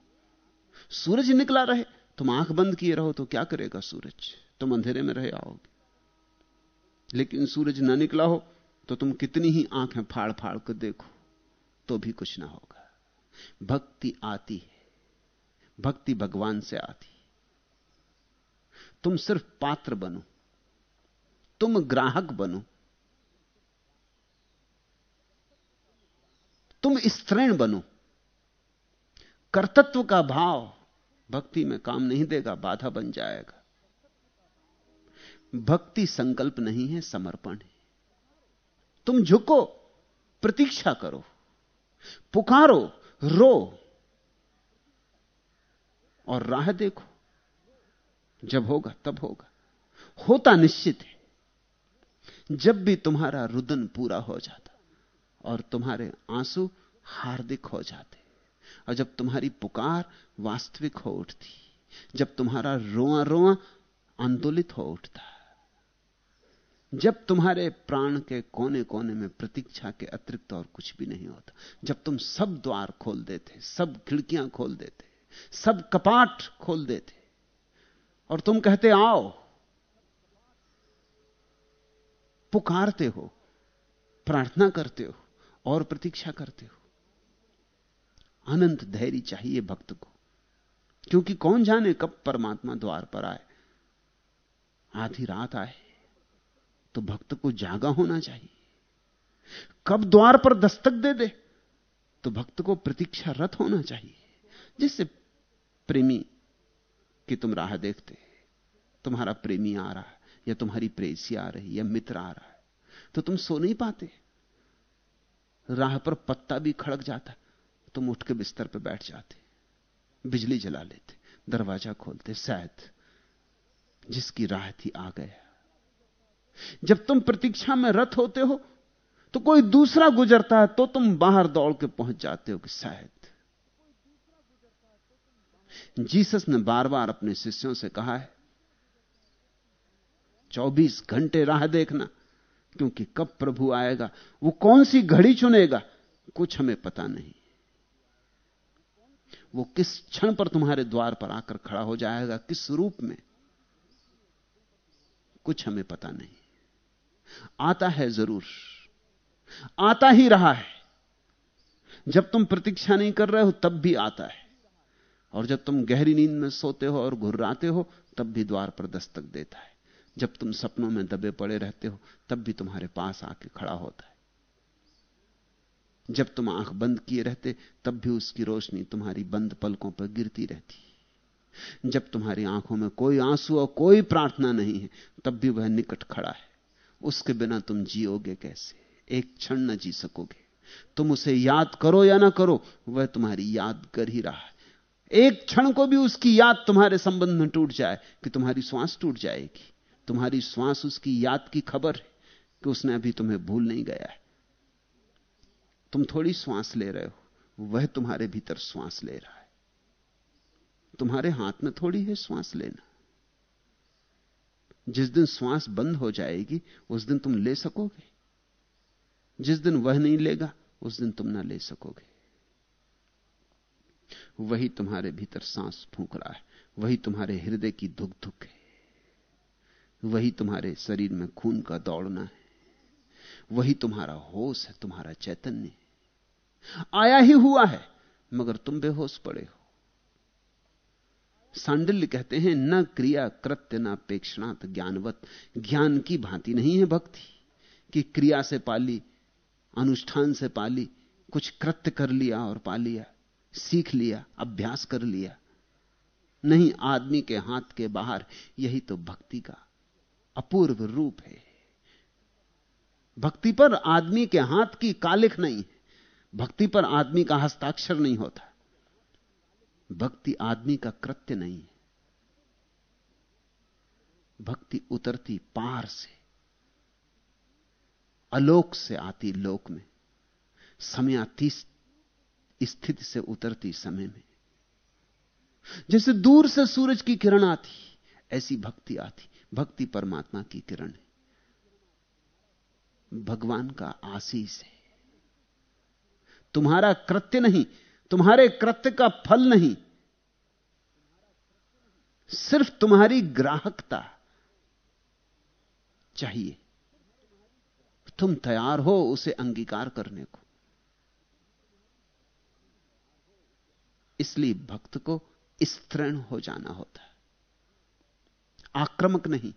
सूरज निकला रहे, तुम आँख बंद किए रहो तो क्या करेगा सूरज? तुम अंधेरे में रहे आओगे। लेकिन सूरज ना निकला हो तो तुम कितनी ही आँखें फाड़ फाड़ कर देखो तो भी कुछ ना होगा। भक्ति आती है। भक्ति भगवान से आती है। तुम सिर्फ़ पात्र बनो। तुम ग्राहक बनो। तुम स्त्रीण बनो। कर्तत्व का भाव भक्ति में काम नहीं देगा, बाधा बन जाएगा। भक्ति संकल्प नहीं है, समर्पण है। तुम झुको, प्रतीक्षा करो, पुकारो, रो और राह देखो। जब होगा, तब होगा। होता निश्चित है, जब भी तुम्हारा रुदन पूरा हो जाता और तुम्हारे आँसू हार्दिक हो जाते। और जब तुम्हारी पुकार वास्तविक हो उठती, जब तुम्हारा रोआ रोआ आंदोलित हो उठता, जब तुम्हारे प्राण के कोने कोने में प्रतीक्षा के अतिरिक्त और कुछ भी नहीं होता, जब तुम सब द्वार खोल देते, सब खिड़कियाँ खोल देते, सब कपाट खोल देते, और तुम कहते, आओ, पुकारते हो, प्रार्थना करते हो और प्रतीक्षा करते हो। अनंत धैर्य चाहिए भक्त को। क्योंकि कौन जाने कब परमात्मा द्वार पर आए। आधी रात आए तो भक्त को जागा होना चाहिए। कब द्वार पर दस्तक दे दे तो भक्त को प्रतीक्षा रथ होना चाहिए। जिससे प्रेमी की तुम राह देखते, तुम्हारा प्रेमी आ रहा है, या तुम्हारी प्रेसी आ रही या मित्र आ रहा है तो तुम सो नहीं पाते। राह पर पत्ता भी खड़क जाता तुम उठ के बिस्तर पर बैठ जाते, बिजली जला लेते, दरवाज़ा खोलते, शायद जिसकी राह थी आ गया। जब तुम प्रतीक्षा में रथ होते हो तो कोई दूसरा गुजरता है तो तुम बाहर दौड़ के पहुँच जाते हो कि शायद। जीसस ने बार बार अपने शिष्यों से कहा है 24 घंटे राह देखना, क्योंकि कब प्रभु आएगा, वो कौन सी घड़ी चुनेगा, कुछ हमें पता नहीं। वो किस क्षण पर तुम्हारे द्वार पर आकर खड़ा हो जाएगा, किस रूप में? कुछ हमें पता नहीं। आता है ज़रूर। आता ही रहा है। जब तुम प्रतीक्षा नहीं कर रहे हो, तब भी आता है। और जब तुम गहरी नींद में सोते हो और घुर्राते हो, तब भी द्वार पर दस्तक देता है। जब तुम सपनों में दबे पड़े रहते हो, तब भी तुम्हारे पास आके खड़ा होता है। जब तुम आँख बंद किए रहते, तब भी उसकी रोशनी तुम्हारी बंद पलकों पर गिरती रहती। जब तुम्हारी आँखों में कोई आँसू और कोई प्रार्थना नहीं है, तब भी वह निकट खड़ा है। उसके बिना तुम जियोगे कैसे? एक क्षण न जी सकोगे। तुम उसे याद करो या ना करो, वह तुम्हारी याद कर ही रहा है। एक क्षण को भी उसकी याद तुम्हारे संबंध में टूट जाए, कि तुम्हारी श्वास टूट जाएगी। तुम्हारी श्वास उसकी याद की खबर है, कि उसने अभी तुम्हें भूल नहीं गया है। तुम थोड़ी श्वास ले रहे हो, वह तुम्हारे भीतर श्वास ले रहा है। तुम्हारे हाथ में थोड़ी है श्वास लेना। जिस दिन श्वास बंद हो जाएगी, उस दिन तुम ले सकोगे। जिस दिन वह नहीं लेगा, उस दिन तुम ना ले सकोगे। वही तुम्हारे भीतर सांस फूंक रहा है, वही तुम्हारे हृदय की धुक धुक है, वही तुम्हारे शरीर में खून का दौड़ना है, वही तुम्हारा होश है, तुम्हारा चैतन्य आया ही हुआ है, मगर तुम बेहोश पड़े हो। सांडिल्य कहते हैं, न क्रिया कृत्य, न अपेक्षणात ज्ञानवत। ज्ञान की भांति नहीं है भक्ति, कि क्रिया से पाली, अनुष्ठान से पाली, कुछ कृत्य कर लिया और पा लिया, सीख लिया, अभ्यास कर लिया। नहीं, आदमी के हाथ के बाहर यही तो भक्ति का अपूर्व रूप है। भक्ति पर आदमी के हाथ की कालिख नहीं भक्ति पर आदमी का हस्ताक्षर नहीं होता। भक्ति आदमी का कृत्य नहीं है। भक्ति उतरती पार से, अलोक से आती लोक में समय आती स्थिति से उतरती समय में। जैसे दूर से सूरज की किरण आती, ऐसी भक्ति आती। भक्ति परमात्मा की किरण है। भगवान का आशीष है। तुम्हारा कृत्य नहीं, तुम्हारे कृत्य का फल नहीं। सिर्फ़ तुम्हारी ग्राहकता चाहिए। तुम तैयार हो उसे अंगीकार करने को। इसलिए भक्त को स्तृण हो जाना होता है। आक्रमक नहीं।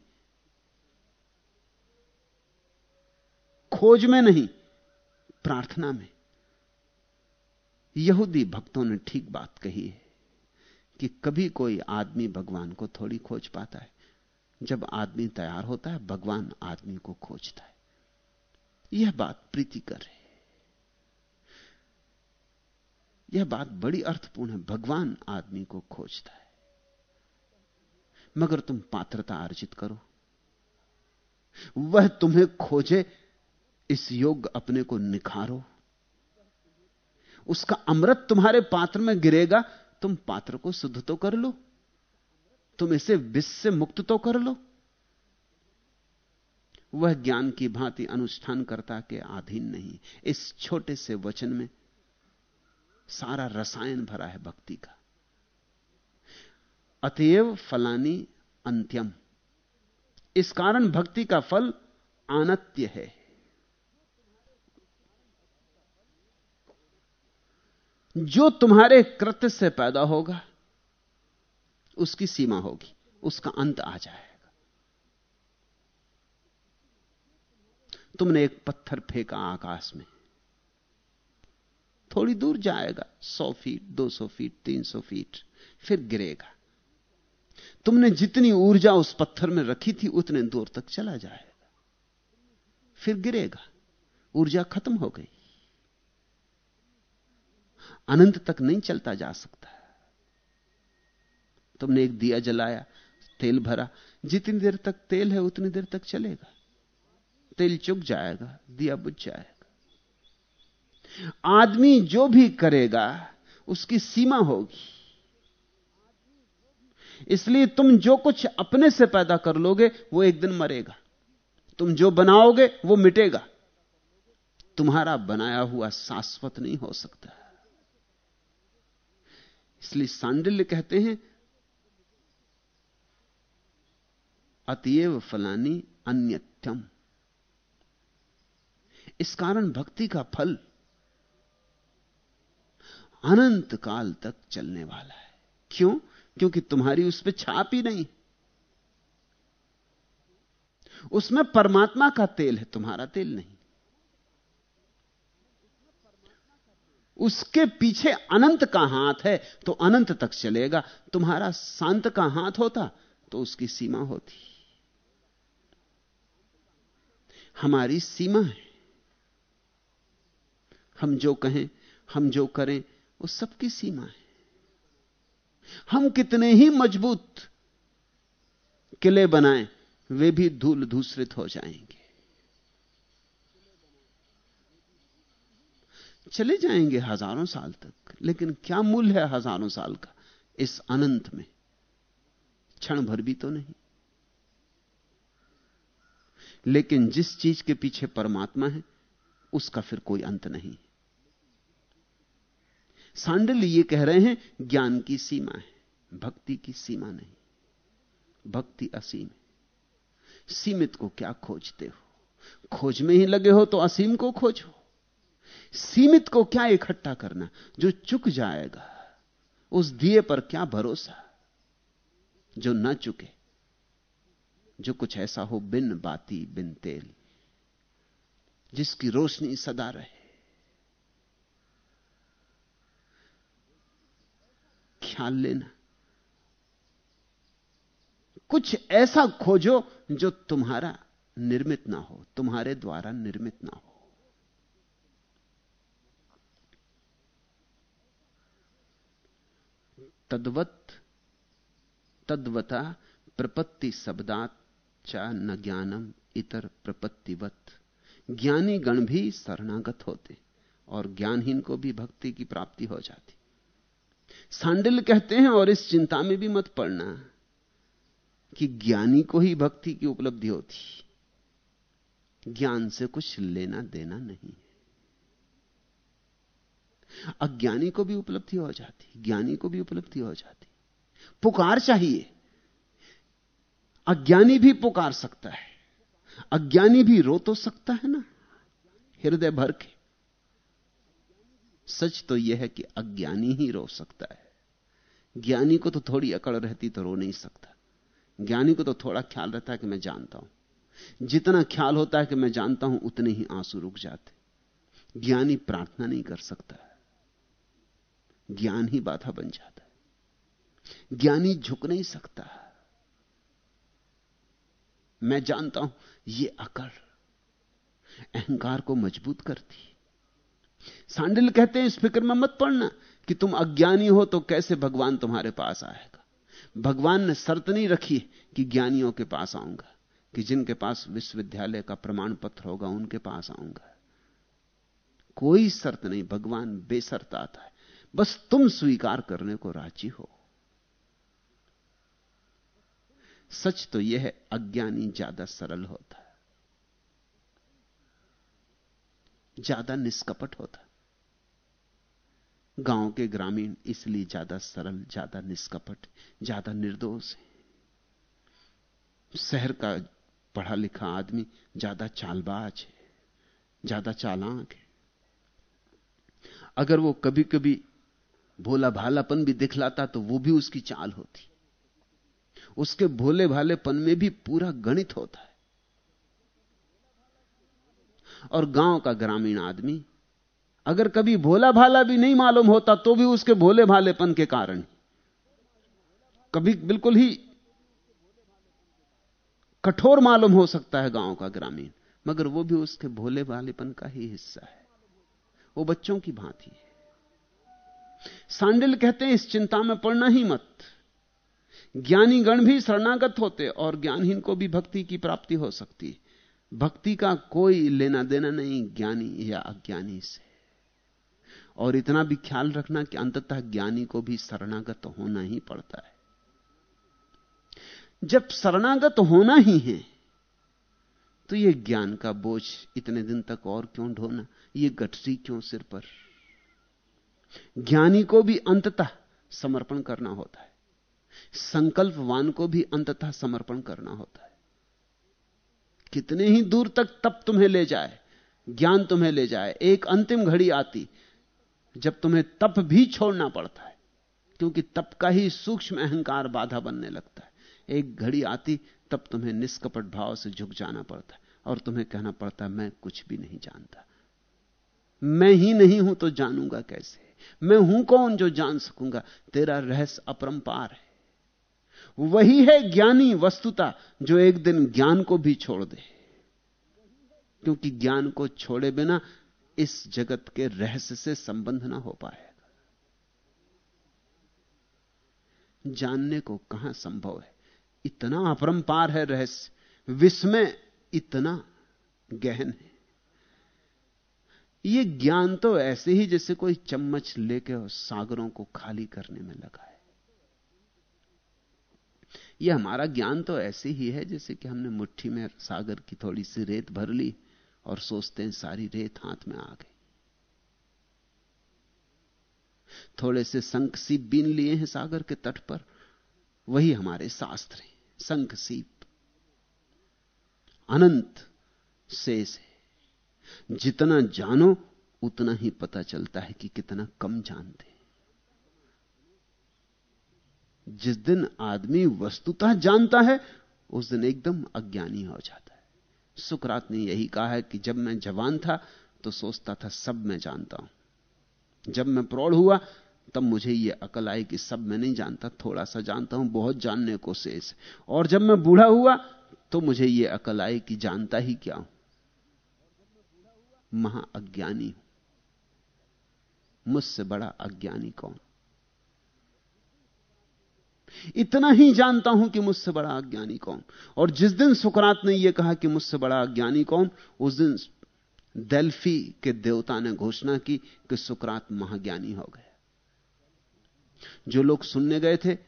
खोज में नहीं, प्रार्थना में। यहूदी भक्तों ने ठीक बात कही है कि कभी कोई आदमी भगवान को थोड़ी खोज पाता है। जब आदमी तैयार होता है, भगवान आदमी को खोजता है। यह बात प्रीतिकर है। यह बात बड़ी अर्थपूर्ण है। भगवान आदमी को खोजता है। मगर तुम पात्रता अर्जित करो। वह तुम्हें खोजे, इस योग अपने को निखारो। उसका अमृत तुम्हारे पात्र में गिरेगा, तुम पात्र को शुद्ध तो कर लो। तुम इसे विष से मुक्त तो कर लो। वह ज्ञान की भांति अनुष्ठानकर्ता के अधीन नहीं। इस छोटे से वचन में सारा रसायन भरा है भक्ति का। अतएव फलानी अंत्यम। इस कारण भक्ति का फल आनत्य है। जो तुम्हारे कृत्य से पैदा होगा, उसकी सीमा होगी, उसका अंत आ जाएगा। तुमने एक पत्थर फेंका आकाश में। थोड़ी दूर जाएगा, सौ फीट, दो सौ फीट, तीन सौ फीट, फिर गिरेगा। तुमने जितनी ऊर्जा उस पत्थर में रखी थी, उतने दूर तक चला जाएगा। फिर गिरेगा, ऊर्जा खत्म हो गई। अनंत तक नहीं चलता जा सकता। तुमने एक दिया जलाया, तेल भरा, जितनी देर तक तेल है उतनी देर तक चलेगा। तेल चुक जाएगा, दिया बुझ जाएगा। आदमी जो भी करेगा, उसकी सीमा होगी। इसलिए तुम जो कुछ अपने से पैदा कर लोगे, वो एक दिन मरेगा। तुम जो बनाओगे, वो मिटेगा। तुम्हारा बनाया हुआ शाश्वत नहीं हो सकता। इसलिए सांडिल्य कहते हैं, अतएव फलानी अन्यत्यम इस कारण भक्ति का फल अनंत काल तक चलने वाला है। क्यों? क्योंकि तुम्हारी उस पर छाप ही नहीं। उसमें परमात्मा का तेल है, तुम्हारा तेल नहीं। उसके पीछे अनंत का हाथ है तो अनंत तक चलेगा। तुम्हारा शांत का हाथ होता तो उसकी सीमा होती। हमारी सीमा है। हम जो कहें, हम जो करें, वो सबकी सीमा है। हम कितने ही मज़बूत किले बनाएँ, वे भी धूल धूसरित हो जाएँगे। चले जाएँगे हज़ारों साल तक। लेकिन क्या मूल्य है हज़ारों साल का? इस अनंत में। क्षण भर भी तो नहीं। लेकिन जिस चीज़ के पीछे परमात्मा है, उसका फिर कोई अंत नहीं सांडल ये कह रहे हैं, ज्ञान की सीमा है, भक्ति की सीमा नहीं। भक्ति असीम है। सीमित को क्या खोजते हो? खोज में ही लगे हो तो असीम को खोजो। सीमित को क्या इकट्ठा करना जो चुक जाएगा, उस दिए पर क्या भरोसा? जो ना चुके, जो कुछ ऐसा हो बिन बाती, बिन तेल, जिसकी रोशनी सदा रहे। ख्याल लेना। कुछ ऐसा खोजो जो तुम्हारा निर्मित ना हो, तुम्हारे द्वारा निर्मित ना हो। तद्वत, तद्वता प्रपत्ति शब्दात चा न ज्ञानम इतर प्रपत्तिवत। ज्ञानी गण भी शरणागत होते और ज्ञानहीन को भी भक्ति की प्राप्ति हो जाती। सांडिल कहते हैं, और इस चिंता में भी मत पड़ना कि ज्ञानी को ही भक्ति की उपलब्धि होती। ज्ञान से कुछ लेना देना नहीं अज्ञानी को भी उपलब्धि हो जाती, ज्ञानी को भी उपलब्धि हो जाती। पुकार चाहिए। अज्ञानी भी पुकार सकता है। अज्ञानी भी रो तो सकता है ना? हृदय भर के। सच तो यह है कि अज्ञानी ही रो सकता है। ज्ञानी को तो थोड़ी अकड़ रहती तो रो नहीं सकता। ज्ञानी को तो थोड़ा ख्याल रहता है कि मैं जानता हूँ। जितना ख्याल होता है कि मैं जानता हूँ, उतने ही आँसू रुक जाते। ज्ञानी प्रार्थना नहीं कर सकता। ज्ञान ही बाधा बन जाता है। ज्ञानी झुक नहीं सकता। मैं जानता हूँ यह अकड़ अहंकार को मज़बूत करती सांडिल कहते हैं, इस फ़िक्र में मत पड़ना कि तुम अज्ञानी हो तो कैसे भगवान तुम्हारे पास आएगा? भगवान ने शर्त नहीं रखी कि ज्ञानियों के पास आऊँगा, कि जिनके पास विश्वविद्यालय का प्रमाण पत्र होगा उनके पास आऊँगा। कोई शर्त नहीं, भगवान बेसर्त आता है। बस तुम स्वीकार करने को राज़ी हो। सच तो यह है, अज्ञानी ज़्यादा सरल होता है। ज़्यादा निष्कपट होता है। गाँव के ग्रामीण इसलिए ज़्यादा सरल, ज़्यादा निष्कपट, ज़्यादा निर्दोष है। शहर का पढ़ा लिखा आदमी ज़्यादा चालबाज है, ज़्यादा चालाक है। अगर वो कभी कभी भोला भालापन भी दिखलाता तो वो भी उसकी चाल होती। उसके भोले भालेपन में भी पूरा गणित होता है। और गाँव का ग्रामीण आदमी, अगर कभी भोला भाला भी नहीं मालूम होता तो भी उसके भोले भालेपन के कारण। कभी बिल्कुल ही कठोर मालूम हो सकता है गाँव का ग्रामीण, मगर वो भी उसके भोले भालेपन का ही हिस्सा है। वो बच्चों की भांति है। सांडिल कहते हैं, इस चिंता में पड़ना ही मत। ज्ञानी गण भी शरणागत होते और ज्ञानहीन को भी भक्ति की प्राप्ति हो सकती। भक्ति का कोई लेना देना नहीं, ज्ञानी या अज्ञानी से। और इतना भी ख्याल रखना कि अंततः ज्ञानी को भी शरणागत होना ही पड़ता है। जब शरणागत होना ही है तो यह ज्ञान का बोझ इतने दिन तक और क्यों ढोना? यह गठरी क्यों सिर पर? ज्ञानी को भी अंततः समर्पण करना होता है। संकल्पवान को भी अंततः समर्पण करना होता है। कितने ही दूर तक तप तुम्हें ले जाए, ज्ञान तुम्हें ले जाए, एक अंतिम घड़ी आती, जब तुम्हें तप भी छोड़ना पड़ता है, क्योंकि तप का ही सूक्ष्म अहंकार बाधा बनने लगता है। एक घड़ी आती, तब तुम्हें निष्कपट भाव से झुक जाना पड़ता है, और तुम्हें कहना पड़ता है, मैं कुछ भी नहीं जानता। मैं ही नहीं हूँ तो जानूँगा कैसे? मैं हूँ कौन जो जान सकूँगा? तेरा रहस्य अपरंपार है। वही है ज्ञानी वस्तुता जो एक दिन ज्ञान को भी छोड़ दे। क्योंकि ज्ञान को छोड़े बिना इस जगत के रहस्य से संबंध ना हो पाएगा। जानने को कहाँ संभव है? इतना अपरंपार है रहस्य। विस्मय इतना गहन है। यह ज्ञान तो ऐसे ही जैसे कोई चम्मच लेके सागरों को खाली करने में लगा है। यह हमारा ज्ञान तो ऐसे ही है जैसे कि हमने मुट्ठी में सागर की थोड़ी सी रेत भर ली और सोचते हैं सारी रेत हाथ में आ गई। थोड़े से संख सीप बीन लिए हैं सागर के तट पर। वही हमारे शास्त्र हैं संख सीप। अनंत शेष है। जितना जानो, उतना ही पता चलता है कि कितना कम जानते जिस दिन आदमी वस्तुतः जानता है, उस दिन एकदम अज्ञानी हो जाता है। सुकरात ने यही कहा है कि जब मैं जवान था तो सोचता था, सब मैं जानता हूँ। जब मैं प्रौढ़ हुआ, तब मुझे यह अकल आई कि सब मैं नहीं जानता, थोड़ा सा जानता हूँ, बहुत जानने को शेष और जब मैं बूढ़ा हुआ तो मुझे यह अकल आई कि जानता ही क्या हूँ। महाअज्ञानी हूँ। मुझसे बड़ा अज्ञानी कौन? इतना ही जानता हूँ कि मुझसे बड़ा अज्ञानी कौन। और जिस दिन सुकरात ने यह कहा कि मुझसे बड़ा अज्ञानी कौन, उस दिन डेल्फी के देवता ने घोषणा की कि सुकरात महाज्ञानी हो गया जो लोग सुनने गए थे,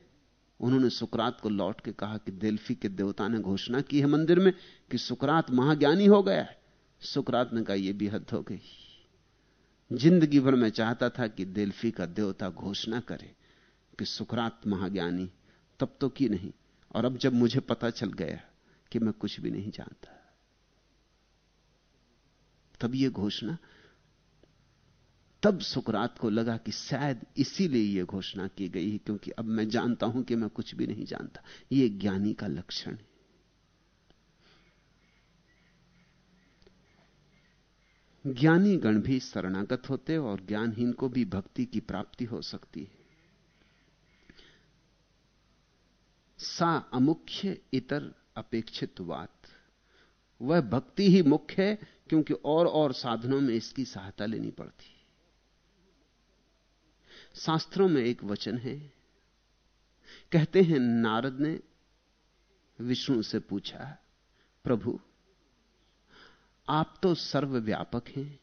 उन्होंने सुकरात को लौट के कहा कि देल्फी के देवता ने घोषणा की है मंदिर में कि सुकरात महाज्ञानी हो गया है। सुकरात ने कहा यह भी हद हो गई। ज़िंदगी भर में चाहता था कि देल्फी का देवता घोषणा करे कि सुकरात महाज्ञानी तब तो की नहीं, और अब जब मुझे पता चल गया कि मैं कुछ भी नहीं जानता, तब यह घोषणा, तब सुकरात को लगा कि शायद इसीलिए यह घोषणा की गई है, क्योंकि अब मैं जानता हूँ कि मैं कुछ भी नहीं जानता। यह ज्ञानी का लक्षण है। ज्ञानी गण भी शरणागत होते और ज्ञानहीन को भी भक्ति की प्राप्ति हो सकती है। सा अमुख्य इतर अपेक्षित बात वह भक्ति ही मुख्य है, क्योंकि और और साधनों में इसकी सहायता लेनी पड़ती। शास्त्रों में एक वचन है, कहते हैं, नारद ने विष्णु से पूछा, प्रभु आप तो सर्वव्यापक हैं,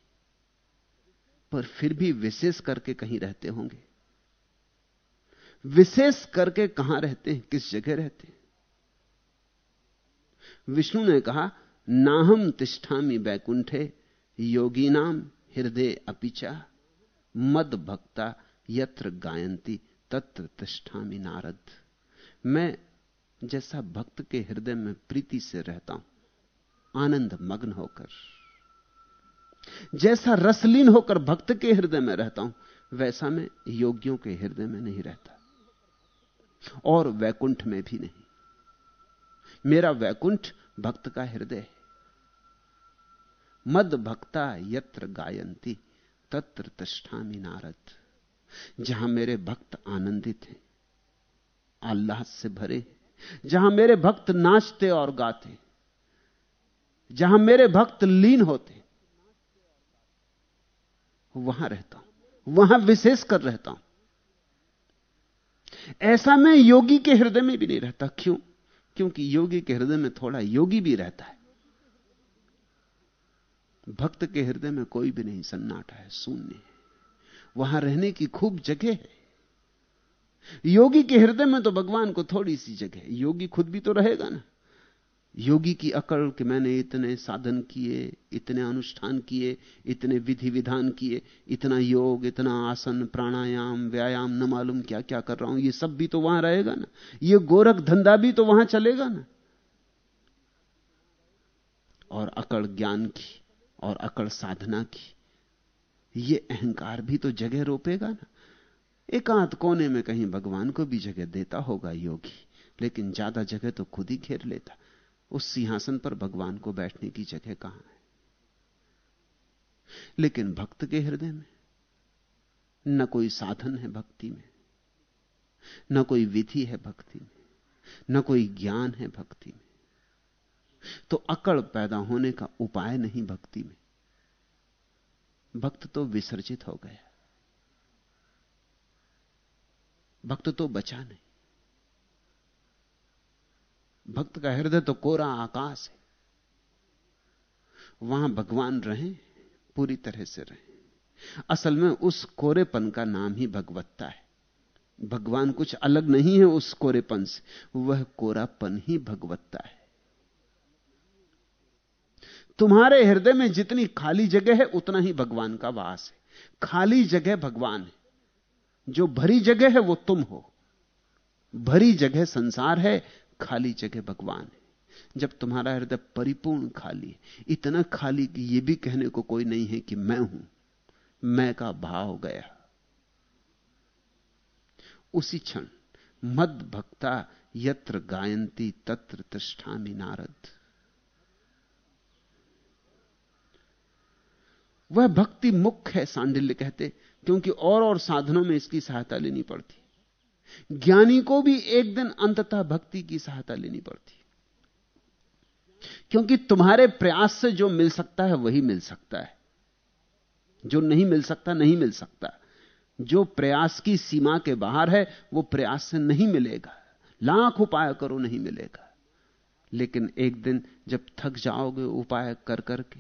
पर फिर भी विशेष करके कहीं रहते होंगे। विशेष करके कहाँ रहते हैं, किस जगह रहते हैं? विष्णु ने कहा, नाहम तिष्ठामी बैकुंठे योगी नाम हृदय अपिचा, मद भक्ता यत्र गायंती तत्र तिष्ठामी नारद। मैं जैसा भक्त के हृदय में प्रीति से रहता हूँ आनंद मग्न होकर। जैसा रसलीन होकर भक्त के हृदय में रहता हूँ, वैसा मैं योगियों के हृदय में नहीं रहता। और वैकुंठ में भी नहीं। मेरा वैकुंठ भक्त का हृदय है। मद भक्ता यत्र गायंती तत्र तष्ठामी नारद। जहाँ मेरे भक्त आनंदित हैं आल्लाह से भरे जहाँ मेरे भक्त नाचते और गाते जहाँ मेरे भक्त लीन होते वहाँ रहता हूँ, वहाँ विशेष कर रहता हूँ। ऐसा मैं योगी के हृदय में भी नहीं रहता। क्यों? क्योंकि योगी के हृदय में थोड़ा योगी भी रहता है। भक्त के हृदय में कोई भी नहीं, सन्नाटा है, शून्य है। वहाँ रहने की खूब जगह है। योगी के हृदय में तो भगवान को थोड़ी सी जगह है। योगी खुद भी तो रहेगा ना। योगी की अकड़ कि मैंने इतने साधन किए, इतने अनुष्ठान किए, इतने विधि विधान किए, इतना योग, इतना आसन, प्राणायाम, व्यायाम, न मालूम क्या क्या कर रहा हूँ, ये सब भी तो वहाँ रहेगा ना। ये गोरख धंधा भी तो वहाँ चलेगा ना। और अकड़ ज्ञान की, और अकड़ साधना की, ये अहंकार भी तो जगह रोपेगा ना। एकांत कोने में कहीं भगवान को भी जगह देता होगा योगी, लेकिन ज़्यादा जगह तो खुद ही घेर लेता। उस सिंहासन पर भगवान को बैठने की जगह कहाँ है? लेकिन भक्त के हृदय में न कोई साधन है भक्ति में, न कोई विधि है भक्ति में, न कोई ज्ञान है भक्ति में। तो अकड़ पैदा होने का उपाय नहीं भक्ति में। भक्त तो विसर्जित हो गया। भक्त तो बचा नहीं। भक्त का हृदय तो कोरा आकाश है। वहाँ भगवान रहे, पूरी तरह से रहे। असल में उस कोरेपन का नाम ही भगवत्ता है। भगवान कुछ अलग नहीं है उस कोरेपन से, वह कोरापन ही भगवत्ता है। तुम्हारे हृदय में जितनी खाली जगह है, उतना ही भगवान का वास है। खाली जगह भगवान है। जो भरी जगह है, वो तुम हो। भरी जगह संसार है खाली जगह भगवान है। जब तुम्हारा हृदय परिपूर्ण खाली है, इतना खाली कि यह भी कहने को कोई नहीं है कि मैं हूँ, मैं का भाव गया। उसी क्षण मद भक्ता यत्र गायंती तत्र तिष्ठामी नारद। वह भक्ति मुख्य है, सांडिल्य कहते, क्योंकि और और साधनों में इसकी सहायता लेनी पड़ती। ज्ञानी को भी एक दिन अंततः भक्ति की सहायता लेनी पड़ती। क्योंकि तुम्हारे प्रयास से जो मिल सकता है, वही मिल सकता है। जो नहीं मिल सकता, नहीं मिल सकता। जो प्रयास की सीमा के बाहर है, वो प्रयास से नहीं मिलेगा। लाख उपाय करो, नहीं मिलेगा। लेकिन एक दिन जब थक जाओगे उपाय कर करके,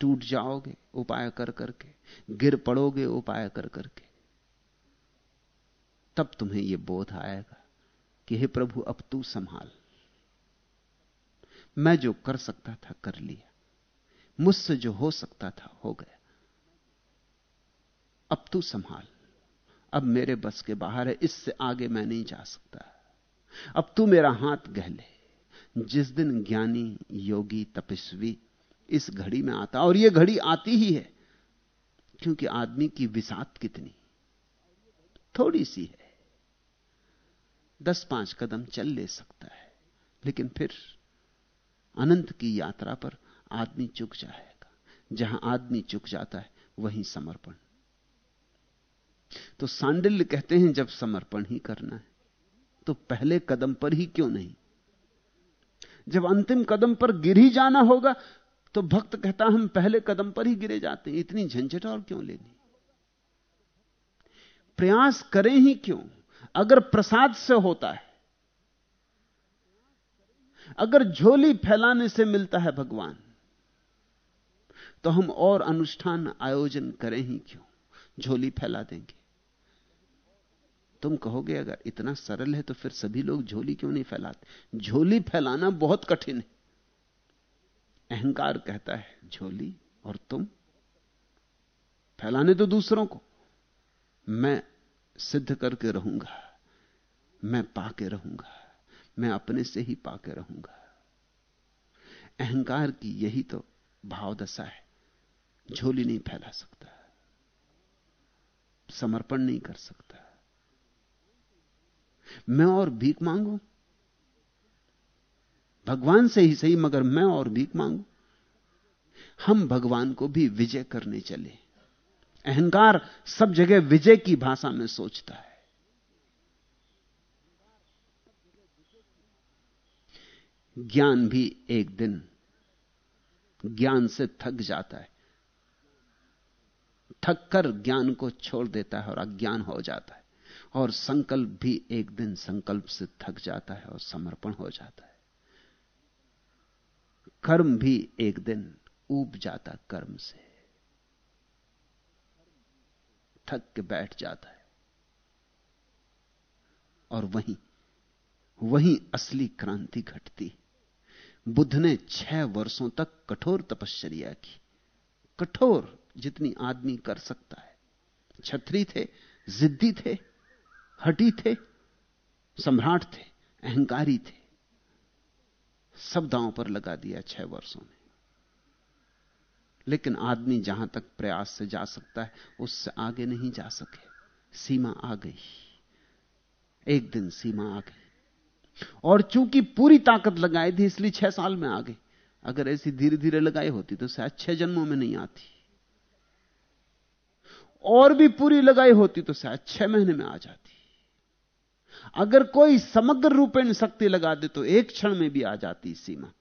टूट जाओगे उपाय कर करके, गिर पड़ोगे उपाय कर करके तब तुम्हें यह बोध आएगा कि हे प्रभु, अब तू संभाल। मैं जो कर सकता था, कर लिया। मुझसे जो हो सकता था, हो गया। अब तू संभाल। अब मेरे बस के बाहर है, इससे आगे मैं नहीं जा सकता। अब तू मेरा हाथ गहले। जिस दिन ज्ञानी, योगी, तपस्वी इस घड़ी में आता, और यह घड़ी आती ही है, क्योंकि आदमी की विषाद कितनी, थोड़ी सी है। दस पाँच कदम चल ले सकता है। लेकिन फिर अनंत की यात्रा पर आदमी चुक जाएगा। जहाँ आदमी चुक जाता है, वहीं समर्पण। तो सांडिल्य कहते हैं, जब समर्पण ही करना है तो पहले कदम पर ही क्यों नहीं? जब अंतिम कदम पर गिर ही जाना होगा तो भक्त कहता, हम पहले कदम पर ही गिरे जाते हैं, इतनी झंझट और क्यों लेनी? प्रयास करें ही क्यों? अगर प्रसाद से होता है, अगर झोली फैलाने से मिलता है भगवान तो हम और अनुष्ठान आयोजन करें ही क्यों? झोली फैला देंगे। तुम कहोगे, अगर इतना सरल है तो फिर सभी लोग झोली क्यों नहीं फैलाते? झोली फैलाना बहुत कठिन है। अहंकार कहता है, झोली और तुम फैलाने तो दूसरों को। मैं सिद्ध करके रहूँगा। मैं पाके रहूँगा। मैं अपने से ही पाके रहूँगा। अहंकार की यही तो भावदशा है। झोली नहीं फैला सकता। समर्पण नहीं कर सकता। मैं और भीख मांगू? भगवान से ही सही, मगर मैं और भीख मांगू? हम भगवान को भी विजय करने चले। अहंकार सब जगह विजय की भाषा में सोचता है। ज्ञान भी एक दिन ज्ञान से थक जाता है। थक कर ज्ञान को छोड़ देता है और अज्ञान हो जाता है। और संकल्प भी एक दिन संकल्प से थक जाता है और समर्पण हो जाता है। कर्म भी एक दिन ऊब जाता कर्म से। थक के बैठ जाता है। और वहीं वहीं असली क्रांति घटती बुद्ध ने छह वर्षों तक कठोर तपश्चर्या की। कठोर जितनी आदमी कर सकता है। छत्री थे, जिद्दी थे, हटी थे, सम्राट थे, अहंकारी थे। सब दांव पर लगा दिया छह वर्षों में लेकिन आदमी जहाँ तक प्रयास से जा सकता है, उससे आगे नहीं जा सके। सीमा आ गई। एक दिन सीमा आ गई। और चूँकि पूरी ताकत लगाई थी, इसलिए छह साल में आ गई। अगर ऐसी धीरे धीरे लगाई होती तो शायद छह जन्मों में नहीं आती। और भी पूरी लगाई होती तो शायद छह महीने में आ जाती। अगर कोई समग्र रूपेण शक्ति लगा दे तो एक क्षण में भी आ जाती सीमा।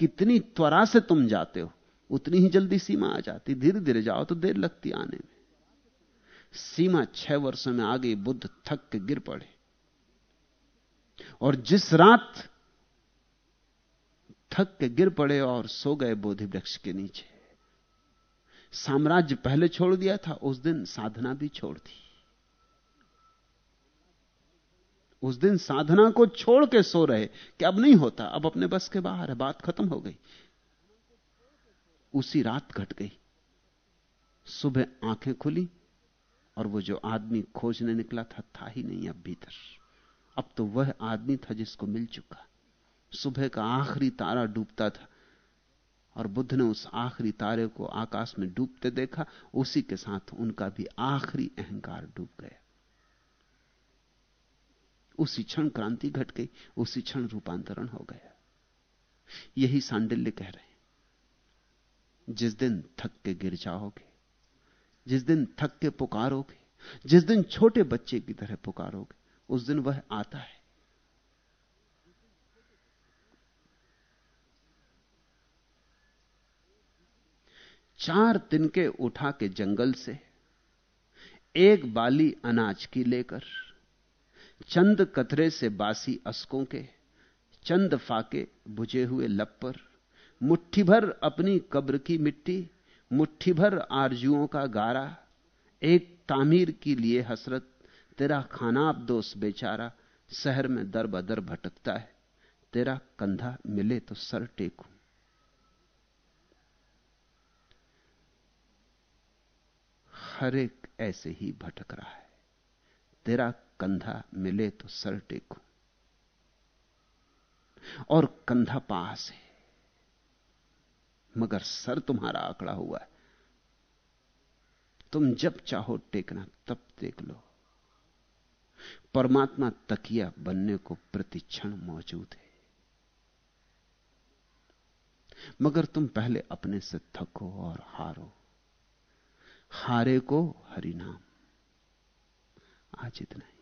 कितनी त्वरा से तुम जाते हो। उतनी ही जल्दी सीमा आ जाती धीरे धीरे जाओ तो देर लगती आने में। सीमा छह वर्षों में आ गई बुद्ध थक के गिर पड़े। और जिस रात थक के गिर पड़े और सो गए बोधि वृक्ष के नीचे, साम्राज्य पहले छोड़ दिया था, उस दिन साधना भी छोड़ दी। उस दिन साधना को छोड़ के सो रहे, कि अब नहीं होता, अब अपने बस के बाहर है, बात खत्म हो गई। उसी रात घट गई। सुबह आँखें खुली और वो जो आदमी खोजने निकला था था ही नहीं अब भीतर। अब तो वह आदमी था जिसको मिल चुका। सुबह का आखिरी तारा डूबता था और बुद्ध ने उस आखिरी तारे को आकाश में डूबते देखा। उसी के साथ उनका भी आखिरी अहंकार डूब गया। उसी क्षण क्रांति घट गई, उसी क्षण रूपांतरण हो गया। यही सांडिल्य कह रहे हैं। जिस दिन थक के गिर जाओगे, जिस दिन थक के पुकारोगे, जिस दिन छोटे बच्चे की तरह पुकारोगे, उस दिन वह आता है। चार तिनके उठा के जंगल से एक बाली अनाज की लेकर चंद कतरे से बासी अस्कों के, चंद फाके बुझे हुए लप्पर मुट्ठी भर अपनी कब्र की मिट्टी मुट्ठी भर आरजुओं का गारा, एक तामीर की लिए हसरत, तेरा खाना दोस्त बेचारा शहर में दर बदर भटकता है, तेरा कंधा मिले तो सर टेकू। हर एक ऐसे ही भटक रहा है, तेरा कंधा मिले तो सर टेकू। और कंधा पास है मगर सर तुम्हारा आंकड़ा हुआ है। तुम जब चाहो टेकना, तब टेक लो। परमात्मा तकिया बनने को प्रतिक्षण मौजूद है। मगर तुम पहले अपने से थको और हारो। हारे को हरिनाम आज इतना ही।